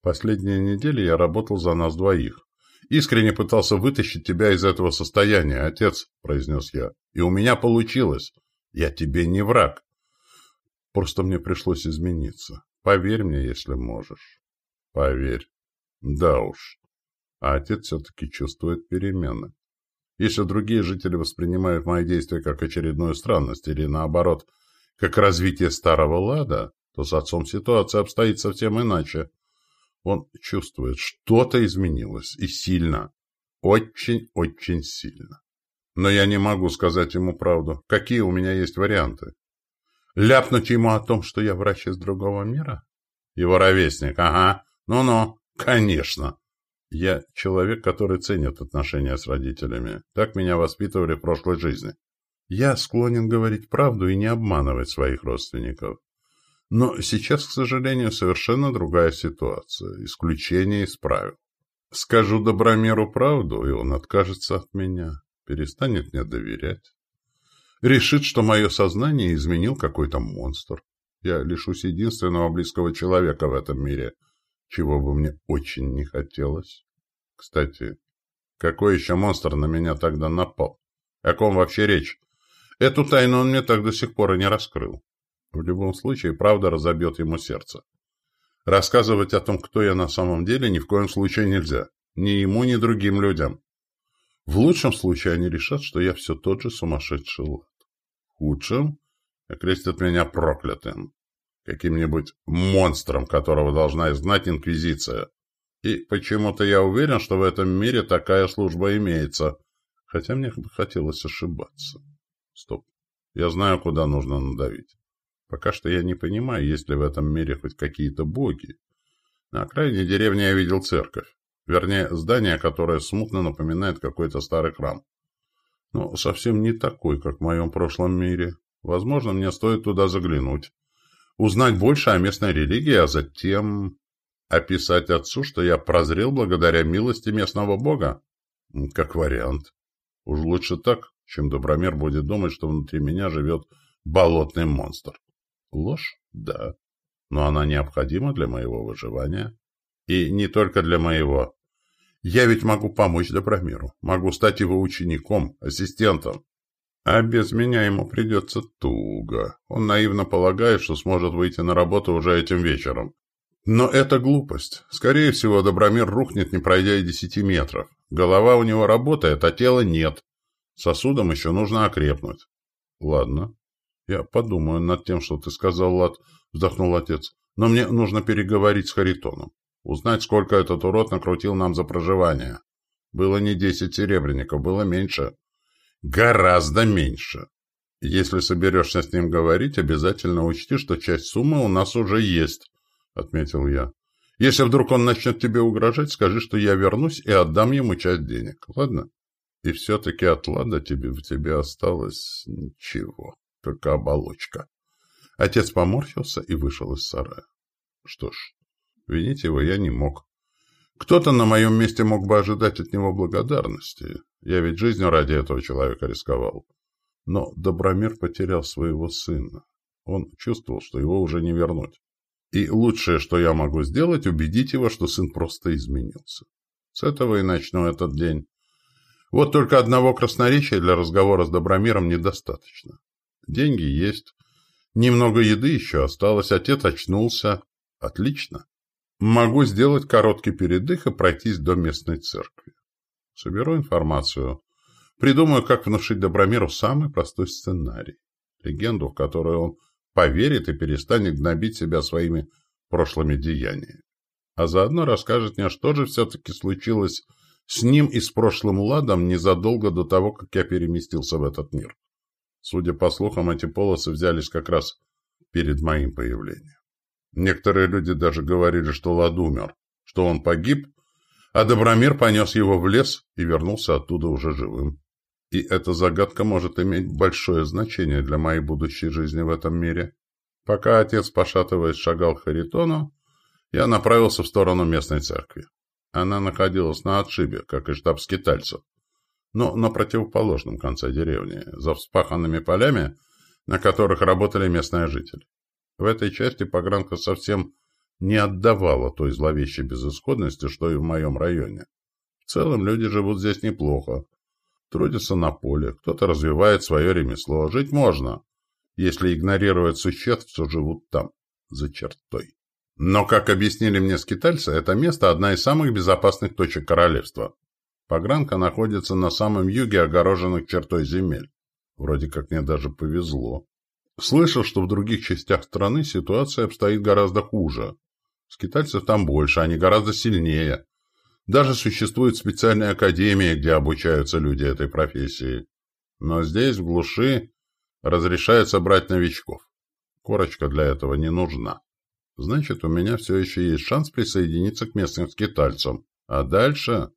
Последние недели я работал за нас двоих. Искренне пытался вытащить тебя из этого состояния, отец, — произнес я. И у меня получилось. Я тебе не враг. Просто мне пришлось измениться. Поверь мне, если можешь. Поверь. Да уж. А отец все-таки чувствует перемены. Если другие жители воспринимают мои действия как очередную странность или, наоборот, как развитие старого лада, то с отцом ситуация обстоит совсем иначе. Он чувствует, что-то изменилось, и сильно. Очень-очень сильно. Но я не могу сказать ему правду. Какие у меня есть варианты? Ляпнуть ему о том, что я врач из другого мира? Его ровесник, ага. Ну-ну, конечно. Я человек, который ценит отношения с родителями. Так меня воспитывали в прошлой жизни. Я склонен говорить правду и не обманывать своих родственников. Но сейчас, к сожалению, совершенно другая ситуация. Исключение из правил. Скажу Добромеру правду, и он откажется от меня, перестанет мне доверять. Решит, что мое сознание изменил какой-то монстр. Я лишусь единственного близкого человека в этом мире, чего бы мне очень не хотелось. Кстати, какой еще монстр на меня тогда напал? О ком вообще речь? Эту тайну он мне так до сих пор и не раскрыл. В любом случае, правда разобьет ему сердце. Рассказывать о том, кто я на самом деле, ни в коем случае нельзя. Ни ему, ни другим людям. В лучшем случае они решат, что я все тот же сумасшедший лад. В худшем окрестят меня проклятым. Каким-нибудь монстром, которого должна изгнать Инквизиция. И почему-то я уверен, что в этом мире такая служба имеется. Хотя мне хотелось ошибаться. Стоп. Я знаю, куда нужно надавить. Пока что я не понимаю, есть ли в этом мире хоть какие-то боги. На окраине деревни я видел церковь. Вернее, здание, которое смутно напоминает какой-то старый храм. Но совсем не такой, как в моем прошлом мире. Возможно, мне стоит туда заглянуть. Узнать больше о местной религии, а затем описать отцу, что я прозрел благодаря милости местного бога. Как вариант. Уж лучше так, чем Добромер будет думать, что внутри меня живет болотный монстр. Ложь? Да. Но она необходима для моего выживания. И не только для моего. Я ведь могу помочь Добромиру. Могу стать его учеником, ассистентом. А без меня ему придется туго. Он наивно полагает, что сможет выйти на работу уже этим вечером. Но это глупость. Скорее всего, Добромир рухнет, не пройдя и десяти метров. Голова у него работает, а тела нет. Сосудам еще нужно окрепнуть. Ладно. Я подумаю над тем, что ты сказал, Лад, вздохнул отец. Но мне нужно переговорить с Харитоном. Узнать, сколько этот урод накрутил нам за проживание. Было не десять серебряников, было меньше. Гораздо меньше. Если соберешься с ним говорить, обязательно учти, что часть суммы у нас уже есть, — отметил я. Если вдруг он начнет тебе угрожать, скажи, что я вернусь и отдам ему часть денег, ладно? И все-таки от Лада тебе в тебе осталось ничего, только оболочка. Отец поморщился и вышел из сарая. Что ж, винить его я не мог. Кто-то на моем месте мог бы ожидать от него благодарности. Я ведь жизнью ради этого человека рисковал. Но Добромир потерял своего сына. Он чувствовал, что его уже не вернуть. И лучшее, что я могу сделать, убедить его, что сын просто изменился. С этого и начну этот день. Вот только одного красноречия для разговора с Добромиром недостаточно. Деньги есть. Немного еды еще осталось. Отец очнулся. Отлично. Могу сделать короткий передых и пройтись до местной церкви. Соберу информацию. Придумаю, как внушить Добромиру самый простой сценарий. Легенду, в которую он поверит и перестанет гнобить себя своими прошлыми деяниями. А заодно расскажет мне, что же все-таки случилось с ним и с прошлым ладом незадолго до того, как я переместился в этот мир. Судя по слухам, эти полосы взялись как раз перед моим появлением. Некоторые люди даже говорили, что лад умер, что он погиб, а Добромир понес его в лес и вернулся оттуда уже живым. И эта загадка может иметь большое значение для моей будущей жизни в этом мире. Пока отец, пошатываясь, шагал к Харитону, я направился в сторону местной церкви. Она находилась на отшибе, как и штаб скитальцев, но на противоположном конце деревни, за вспаханными полями, на которых работали местные жители. В этой части погранка совсем не отдавала той зловещей безысходности, что и в моем районе. В целом люди живут здесь неплохо. Трудятся на поле, кто-то развивает свое ремесло. Жить можно, если игнорировать существ, что живут там, за чертой. Но, как объяснили мне скитальцы, это место – одна из самых безопасных точек королевства. Погранка находится на самом юге огороженных чертой земель. Вроде как мне даже повезло. Слышал, что в других частях страны ситуация обстоит гораздо хуже. Скитальцев там больше, они гораздо сильнее. Даже существует специальная академия, где обучаются люди этой профессии. Но здесь, в глуши, разрешается брать новичков. Корочка для этого не нужна. Значит, у меня все еще есть шанс присоединиться к местным скитальцам. А дальше...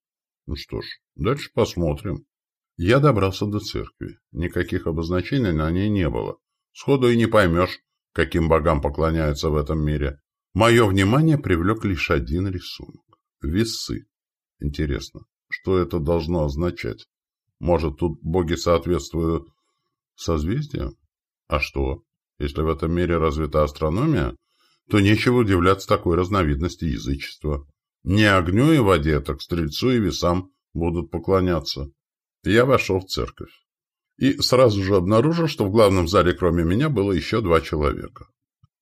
Ну что ж, дальше посмотрим. Я добрался до церкви. Никаких обозначений на ней не было. Сходу и не поймешь, каким богам поклоняются в этом мире. Мое внимание привлек лишь один рисунок. Весы. Интересно, что это должно означать? Может, тут боги соответствуют созвездиям? А что, если в этом мире развита астрономия, то нечего удивляться такой разновидности язычества. Не огню и воде, так стрельцу и весам будут поклоняться. Я вошел в церковь. И сразу же обнаружил, что в главном зале кроме меня было еще два человека.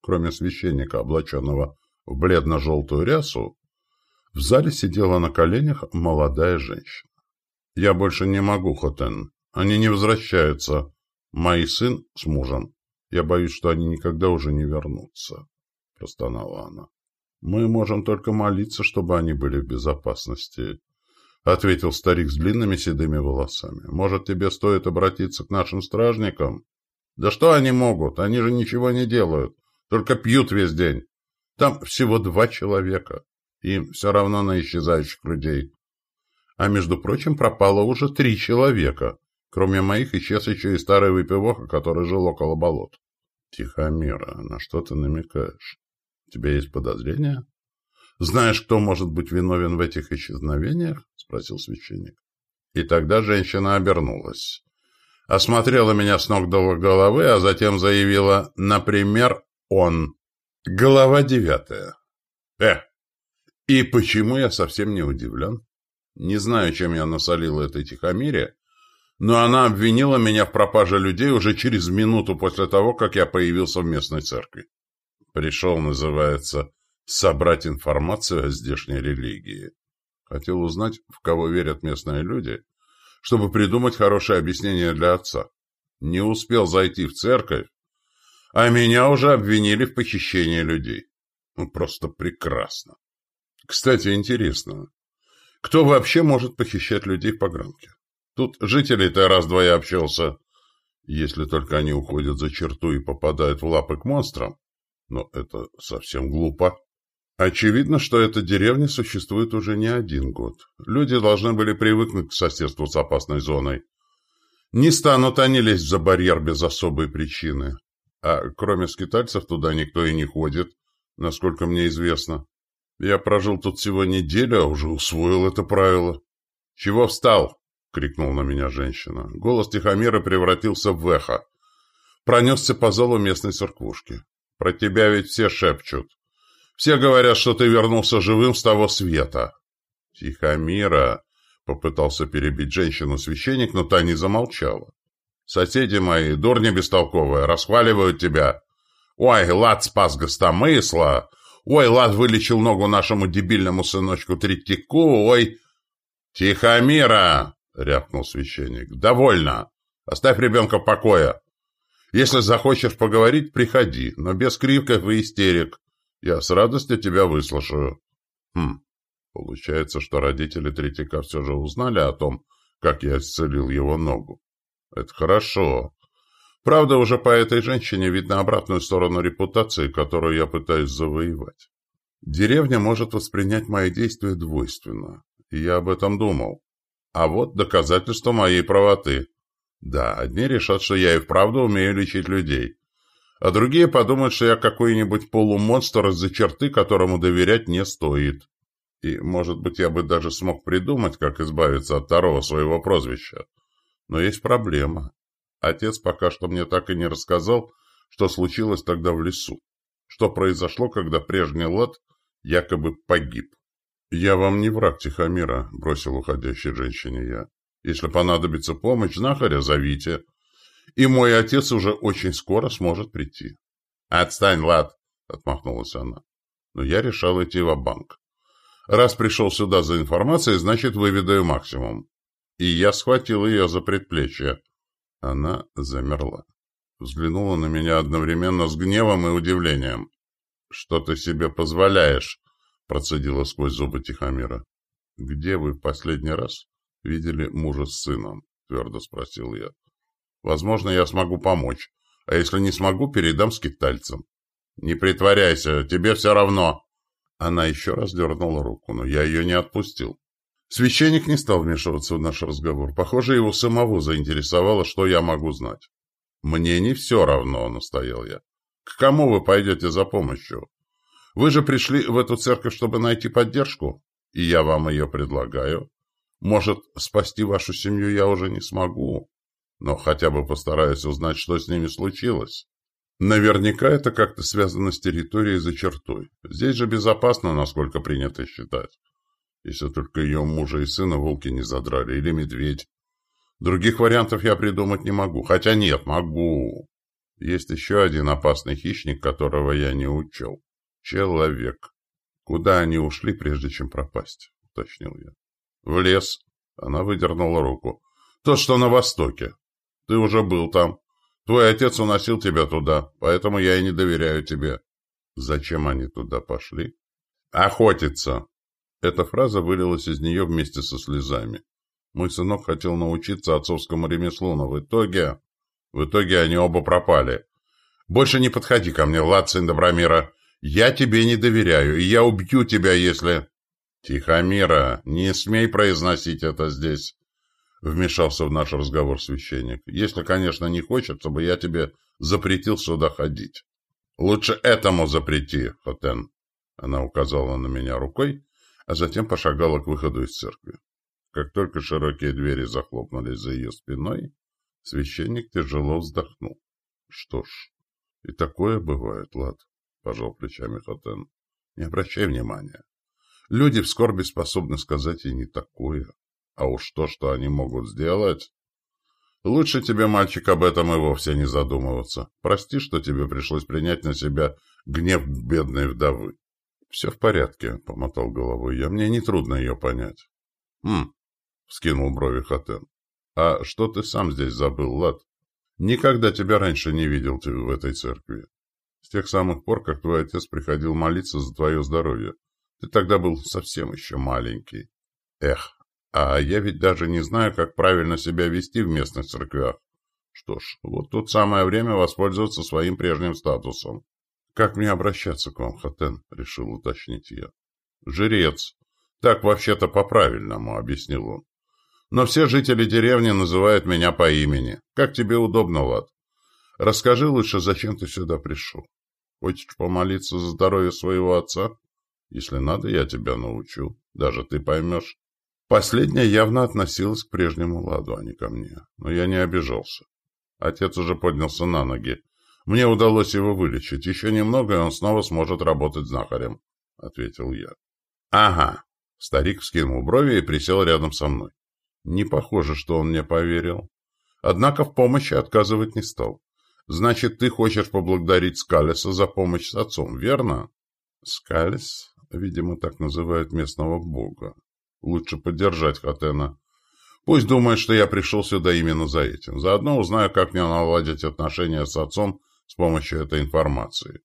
Кроме священника, облаченного в бледно-желтую рясу, в зале сидела на коленях молодая женщина. «Я больше не могу, Хотен. Они не возвращаются. Мои сын с мужем. Я боюсь, что они никогда уже не вернутся» простонала она. «Мы можем только молиться, чтобы они были в безопасности», — ответил старик с длинными седыми волосами. «Может, тебе стоит обратиться к нашим стражникам?» «Да что они могут? Они же ничего не делают, только пьют весь день. Там всего два человека, им все равно на исчезающих людей. А между прочим, пропало уже три человека. Кроме моих исчез еще и старый выпивоха, который жил около болот. Тихомира, на что ты намекаешь? Тебя есть подозрения? Знаешь, кто может быть виновен в этих исчезновениях? Спросил священник. И тогда женщина обернулась. Осмотрела меня с ног до головы, а затем заявила, например, он. Глава девятая. Э, и почему я совсем не удивлен? Не знаю, чем я насолил этой тихомире, но она обвинила меня в пропаже людей уже через минуту после того, как я появился в местной церкви. Пришел, называется, собрать информацию о здешней религии. Хотел узнать, в кого верят местные люди, чтобы придумать хорошее объяснение для отца. Не успел зайти в церковь, а меня уже обвинили в похищении людей. Ну, просто прекрасно. Кстати, интересно, кто вообще может похищать людей в погранке? Тут жителей-то раз-два я общался. Если только они уходят за черту и попадают в лапы к монстрам. Но это совсем глупо. Очевидно, что эта деревня существует уже не один год. Люди должны были привыкнуть к соседству с опасной зоной. Не станут они лезть за барьер без особой причины. А кроме скитальцев туда никто и не ходит, насколько мне известно. Я прожил тут всего неделю, а уже усвоил это правило. «Чего встал?» — крикнул на меня женщина. Голос Тихомира превратился в эхо. Пронесся по залу местной церквушки. «Про тебя ведь все шепчут. Все говорят, что ты вернулся живым с того света». «Тихомира!» — попытался перебить женщину-священник, но та не замолчала. «Соседи мои, дурни бестолковые, расхваливают тебя. Ой, лад спас гостомысла! Ой, лад вылечил ногу нашему дебильному сыночку Третьяку! Ой...» «Тихомира!» — рявкнул священник. «Довольно! Оставь ребенка в покое! Если захочешь поговорить, приходи, но без криков и истерик. Я с радостью тебя выслушаю». «Хм, получается, что родители Третьяка все же узнали о том, как я исцелил его ногу. Это хорошо. Правда, уже по этой женщине видно обратную сторону репутации, которую я пытаюсь завоевать. Деревня может воспринять мои действия двойственно, и я об этом думал. А вот доказательство моей правоты. Да, одни решат, что я и вправду умею лечить людей, а другие подумают, что я какой-нибудь полумонстр из-за черты, которому доверять не стоит. И, может быть, я бы даже смог придумать, как избавиться от второго своего прозвища. Но есть проблема. Отец пока что мне так и не рассказал, что случилось тогда в лесу. Что произошло, когда прежний лад якобы погиб. «Я вам не враг Тихомира», — бросил уходящей женщине я. «Если понадобится помощь, знахаря зовите. И мой отец уже очень скоро сможет прийти». «Отстань, Лад!» — отмахнулась она. Но я решал идти в банк Раз пришел сюда за информацией, значит, выведаю максимум. И я схватил ее за предплечье. Она замерла. Взглянула на меня одновременно с гневом и удивлением. «Что ты себе позволяешь?» процедила сквозь зубы Тихомира. «Где вы последний раз видели мужа с сыном?» — твердо спросил я. «Возможно, я смогу помочь, а если не смогу, передам скитальцам». «Не притворяйся, тебе все равно!» Она еще раз дернула руку, но я ее не отпустил. Священник не стал вмешиваться в наш разговор. Похоже, его самого заинтересовало, что я могу знать. «Мне не все равно», — настоял я. «К кому вы пойдете за помощью? Вы же пришли в эту церковь, чтобы найти поддержку, и я вам ее предлагаю. Может, спасти вашу семью я уже не смогу, но хотя бы постараюсь узнать, что с ними случилось. Наверняка это как-то связано с территорией за чертой. Здесь же безопасно, насколько принято считать. Если только ее мужа и сына волки не задрали, или медведь. Других вариантов я придумать не могу. Хотя нет, могу. Есть еще один опасный хищник, которого я не учел. Человек. Куда они ушли, прежде чем пропасть? Уточнил я. В лес. Она выдернула руку. Тот, что на востоке. Ты уже был там. Твой отец уносил тебя туда, поэтому я и не доверяю тебе. Зачем они туда пошли? Охотиться. Эта фраза вылилась из нее вместе со слезами. Мой сынок хотел научиться отцовскому ремеслу, но в итоге... В итоге они оба пропали. Больше не подходи ко мне, Лад, сын Добромира. «Я тебе не доверяю, и я убью тебя, если...» «Тихомира, не смей произносить это здесь!» Вмешался в наш разговор священник. «Если, конечно, не хочет, чтобы я тебе запретил сюда ходить». «Лучше этому запрети, Хотен!» Она указала на меня рукой, а затем пошагала к выходу из церкви. Как только широкие двери захлопнулись за ее спиной, священник тяжело вздохнул. Что ж, и такое бывает, Лад. — пожал плечами Хотен. — Не обращай внимания. Люди в скорби способны сказать и не такое. А уж то, что они могут сделать... Лучше тебе, мальчик, об этом и вовсе не задумываться. Прости, что тебе пришлось принять на себя гнев бедной вдовы. — Все в порядке, — помотал головой я. Мне нетрудно ее понять. — Хм, — вскинул брови Хотен. — А что ты сам здесь забыл, Лад? Никогда тебя раньше не видел ты в этой церкви. С тех самых пор, как твой отец приходил молиться за твое здоровье. Ты тогда был совсем еще маленький. Эх, А я ведь даже не знаю, как правильно себя вести в местных церквях. Что ж, вот тут самое время воспользоваться своим прежним статусом. «Как мне обращаться к вам, Хатен?» — решил уточнить я. «Жрец. Так вообще-то по-правильному», — объяснил он. «Но все жители деревни называют меня по имени. Как тебе удобно, Лад? Расскажи лучше, зачем ты сюда пришел. Хочешь помолиться за здоровье своего отца? Если надо, я тебя научу. Даже ты поймешь». Последняя явно относилась к прежнему ладу, а не ко мне. Но я не обижался. Отец уже поднялся на ноги. Мне удалось его вылечить. Еще немного, и он снова сможет работать знахарем, — ответил я. — Ага. Старик вскинул брови и присел рядом со мной. Не похоже, что он мне поверил. Однако в помощи отказывать не стал. Значит, ты хочешь поблагодарить Скалиса за помощь с отцом, верно? Скалис, видимо, так называют местного бога. Лучше поддержать Хатена. Пусть думает, что я пришел сюда именно за этим. Заодно узнаю, как мне наладить отношения с отцом с помощью этой информации.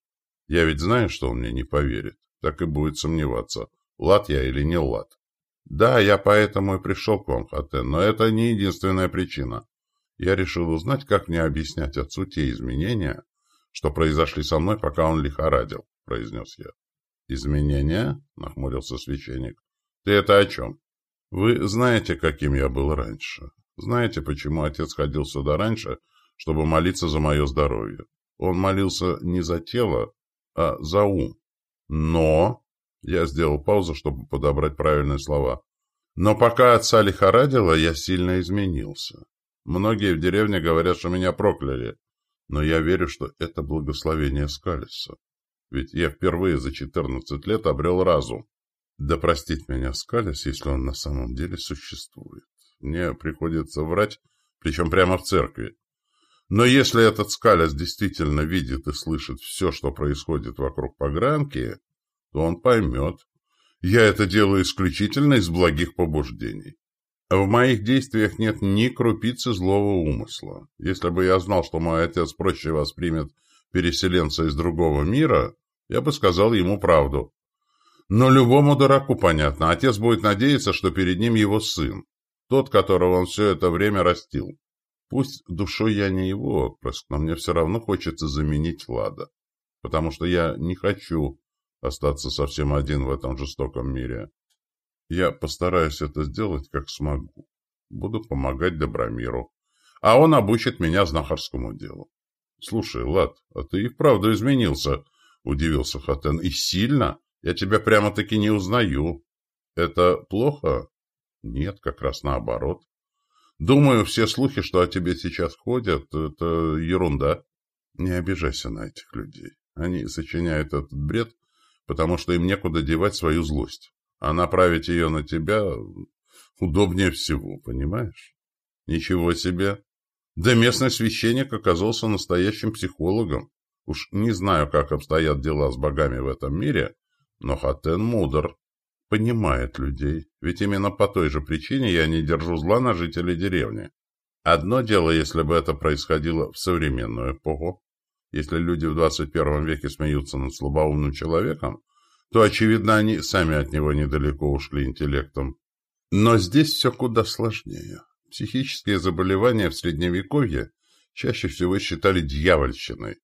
Я ведь знаю, что он мне не поверит. Так и будет сомневаться, лад я или не лад. Да, я поэтому и пришел к вам, Хатен, но это не единственная причина. Я решил узнать, как мне объяснять отцу те изменения, что произошли со мной, пока он лихорадил, произнес я. Изменения? Нахмурился священник. Ты это о чем? Вы знаете, каким я был раньше. Знаете, почему отец ходил сюда раньше, чтобы молиться за мое здоровье? Он молился не за тело, а за ум. Но... Я сделал паузу, чтобы подобрать правильные слова. Но пока отца лихорадило, я сильно изменился. Многие в деревне говорят, что меня прокляли. Но я верю, что это благословение Скалиса. Ведь я впервые за 14 лет обрел разум. Да простит меня Скалис, если он на самом деле существует. Мне приходится врать, причем прямо в церкви. Но если этот Скалис действительно видит и слышит все, что происходит вокруг погранки, то он поймет. Я это делаю исключительно из благих побуждений. В моих действиях нет ни крупицы злого умысла. Если бы я знал, что мой отец проще воспримет переселенца из другого мира, я бы сказал ему правду. Но любому дураку понятно, отец будет надеяться, что перед ним его сын, тот, которого он все это время растил. Пусть душой я не его отпрыск, но мне все равно хочется заменить Лада, потому что я не хочу остаться совсем один в этом жестоком мире. Я постараюсь это сделать, как смогу. Буду помогать Добромиру, а он обучит меня знахарскому делу. — Слушай, Лад, а ты и вправду изменился, — удивился Хатен. — И сильно? Я тебя прямо-таки не узнаю. Это плохо? Нет, как раз наоборот. Думаю, все слухи, что о тебе сейчас ходят, это ерунда. Не обижайся на этих людей. Они сочиняют этот бред, потому что им некуда девать свою злость. А направить ее на тебя удобнее всего, понимаешь? Ничего себе. Да местный священник оказался настоящим психологом. Уж не знаю, как обстоят дела с богами в этом мире, но Хатен мудр, понимает людей, ведь именно по той же причине я не держу зла на жителей деревни. Одно дело, если бы это происходило в современную эпоху. Если люди в 21 веке смеются над слабоумным человеком, то, очевидно, они сами от него недалеко ушли интеллектом. Но здесь все куда сложнее. Психические заболевания в Средневековье чаще всего считали дьявольщиной,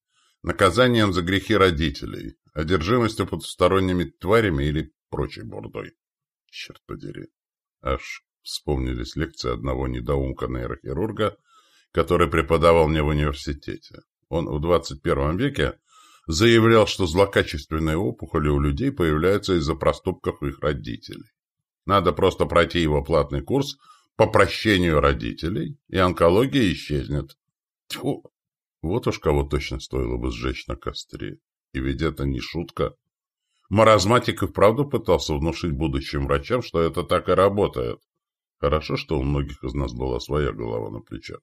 наказанием за грехи родителей, одержимостью потусторонними тварями или прочей бурдой. Черт подери. Аж вспомнились лекции одного недоумка нейрохирурга, который преподавал мне в университете. Он в 21 веке заявлял, что злокачественные опухоли у людей появляются из-за проступков их родителей. Надо просто пройти его платный курс по прощению родителей, и онкология исчезнет. Тьфу! Вот уж кого точно стоило бы сжечь на костре. И ведь это не шутка. Маразматик и вправду пытался внушить будущим врачам, что это так и работает. Хорошо, что у многих из нас была своя голова на плечах.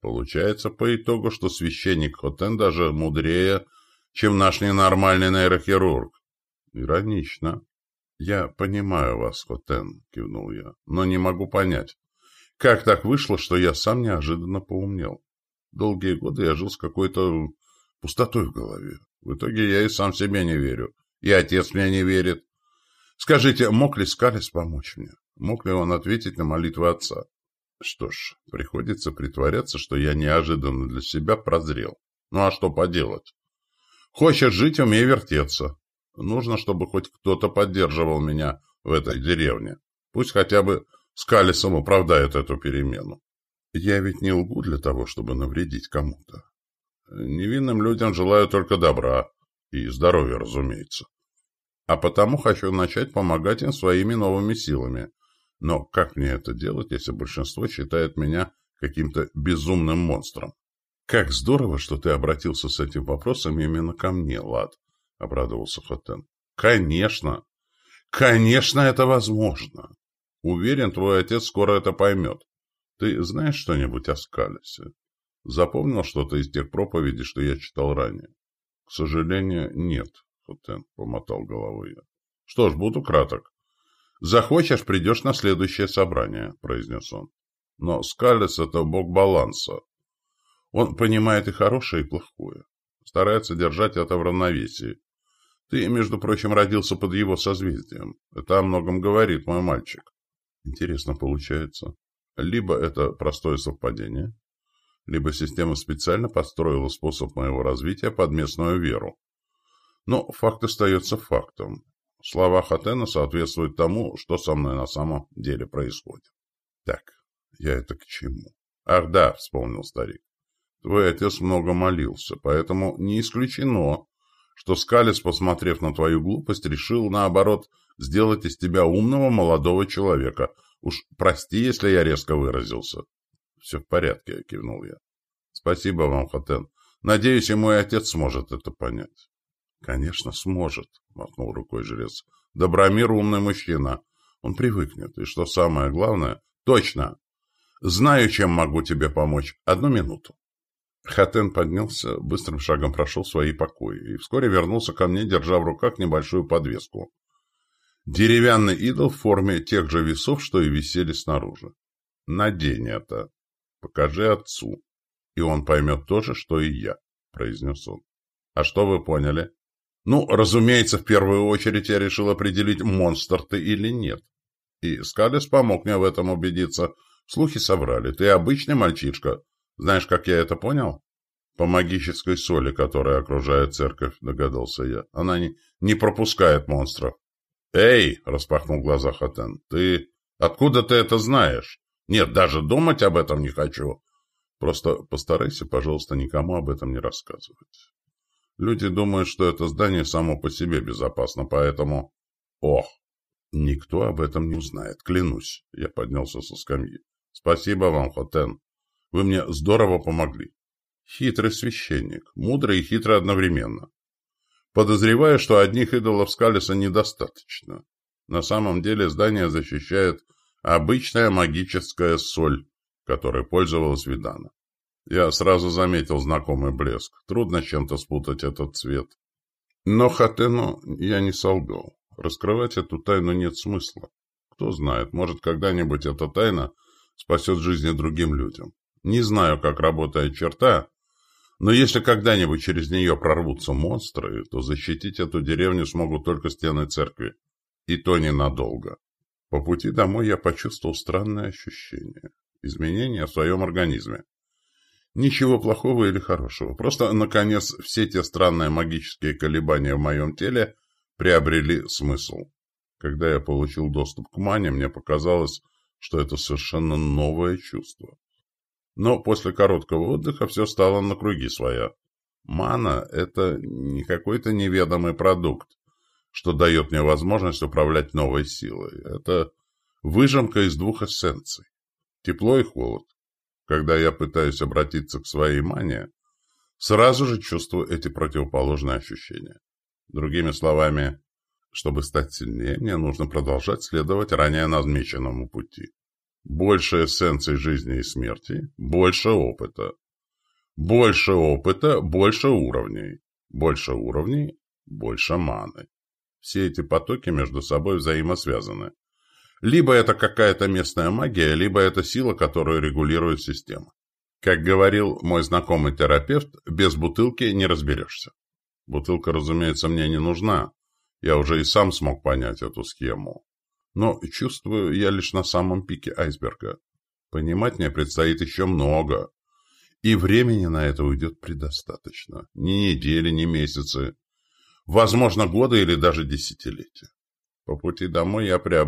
Получается по итогу, что священник Хотен даже мудрее, чем наш ненормальный нейрохирург. Иронично. Я понимаю вас, Хотен, кивнул я, но не могу понять, как так вышло, что я сам неожиданно поумнел. Долгие годы я жил с какой-то пустотой в голове. В итоге я и сам себе не верю. И отец мне не верит. Скажите, мог ли Скалис помочь мне? Мог ли он ответить на молитвы отца? Что ж, приходится притворяться, что я неожиданно для себя прозрел. Ну а что поделать? Хочешь жить, умей вертеться. Нужно, чтобы хоть кто-то поддерживал меня в этой деревне. Пусть хотя бы с Калисом оправдает эту перемену. Я ведь не лгу для того, чтобы навредить кому-то. Невинным людям желаю только добра и здоровья, разумеется. А потому хочу начать помогать им своими новыми силами. Но как мне это делать, если большинство считает меня каким-то безумным монстром? Как здорово, что ты обратился с этим вопросом именно ко мне, Лад, — обрадовался Хотен. Конечно! Конечно, это возможно! Уверен, твой отец скоро это поймет. Ты знаешь что-нибудь о Скалисе? Запомнил что-то из тех проповедей, что я читал ранее? К сожалению, нет, Хотен помотал головой. Что ж, буду краток. Захочешь, придешь на следующее собрание, произнес он. Но Скалис — это бог баланса. Он понимает и хорошее, и плохое. Старается держать это в равновесии. Ты, между прочим, родился под его созвездием. Это о многом говорит мой мальчик. Интересно получается. Либо это простое совпадение, либо система специально подстроила способ моего развития под местную веру. Но факт остается фактом. Слова Хатена соответствуют тому, что со мной на самом деле происходит. Так, я это к чему? Ах да, вспомнил старик. Твой отец много молился, поэтому не исключено, что Скалис, посмотрев на твою глупость, решил, наоборот, сделать из тебя умного молодого человека. Уж прости, если я резко выразился. — Все в порядке, — кивнул я. — Спасибо вам, Хатен. Надеюсь, и мой отец сможет это понять. — Конечно, сможет, — махнул рукой жрец. — Добромир умный мужчина. Он привыкнет. И что самое главное... — Точно! Знаю, чем могу тебе помочь. Одну минуту. Хатен поднялся, быстрым шагом прошел свои покои и вскоре вернулся ко мне, держа в руках небольшую подвеску. Деревянный идол в форме тех же весов, что и висели снаружи. «Надень это. Покажи отцу, и он поймет то же, что и я», — произнес он. «А что вы поняли?» «Ну, разумеется, в первую очередь я решил определить, монстр ты или нет. И Скалес помог мне в этом убедиться. Слухи соврали. Ты обычный мальчишка, знаешь, как я это понял? По магической соли, которая окружает церковь, догадался я. Она не, не пропускает монстров. Эй, распахнул глаза Хатен, ты... Откуда ты это знаешь? Нет, даже думать об этом не хочу. Просто постарайся, пожалуйста, никому об этом не рассказывать. Люди думают, что это здание само по себе безопасно, поэтому... Ох, никто об этом не узнает, клянусь. Я поднялся со скамьи. Спасибо вам, Хотен. Вы мне здорово помогли. Хитрый священник, мудрый и хитрый одновременно. Подозреваю, что одних идолов Скалиса недостаточно. На самом деле здание защищает обычная магическая соль, которой пользовалась Видана. Я сразу заметил знакомый блеск. Трудно чем-то спутать этот цвет. Но Хатену я не солгал. Раскрывать эту тайну нет смысла. Кто знает, может, когда-нибудь эта тайна спасет жизни другим людям. Не знаю, как работает черта, но если когда-нибудь через нее прорвутся монстры, то защитить эту деревню смогут только стены церкви. И то ненадолго. По пути домой я почувствовал странное ощущение. Изменения в своем организме. Ничего плохого или хорошего. Просто, наконец, все те странные магические колебания в моем теле приобрели смысл. Когда я получил доступ к мане, мне показалось, что это совершенно новое чувство. Но после короткого отдыха все стало на круги своя. Мана – это не какой-то неведомый продукт, что дает мне возможность управлять новой силой. Это выжимка из двух эссенций – тепло и холод. Когда я пытаюсь обратиться к своей мане, сразу же чувствую эти противоположные ощущения. Другими словами, чтобы стать сильнее, мне нужно продолжать следовать ранее намеченному пути. Больше эссенций жизни и смерти, больше опыта. Больше опыта, больше уровней. Больше уровней, больше маны. Все эти потоки между собой взаимосвязаны. Либо это какая-то местная магия, либо это сила, которую регулирует система. Как говорил мой знакомый терапевт, без бутылки не разберешься. Бутылка, разумеется, мне не нужна. Я уже и сам смог понять эту схему. Но чувствую я лишь на самом пике айсберга. Понимать мне предстоит еще много. И времени на это уйдет предостаточно. Ни недели, ни месяцы. Возможно, годы или даже десятилетия. По пути домой я приобрел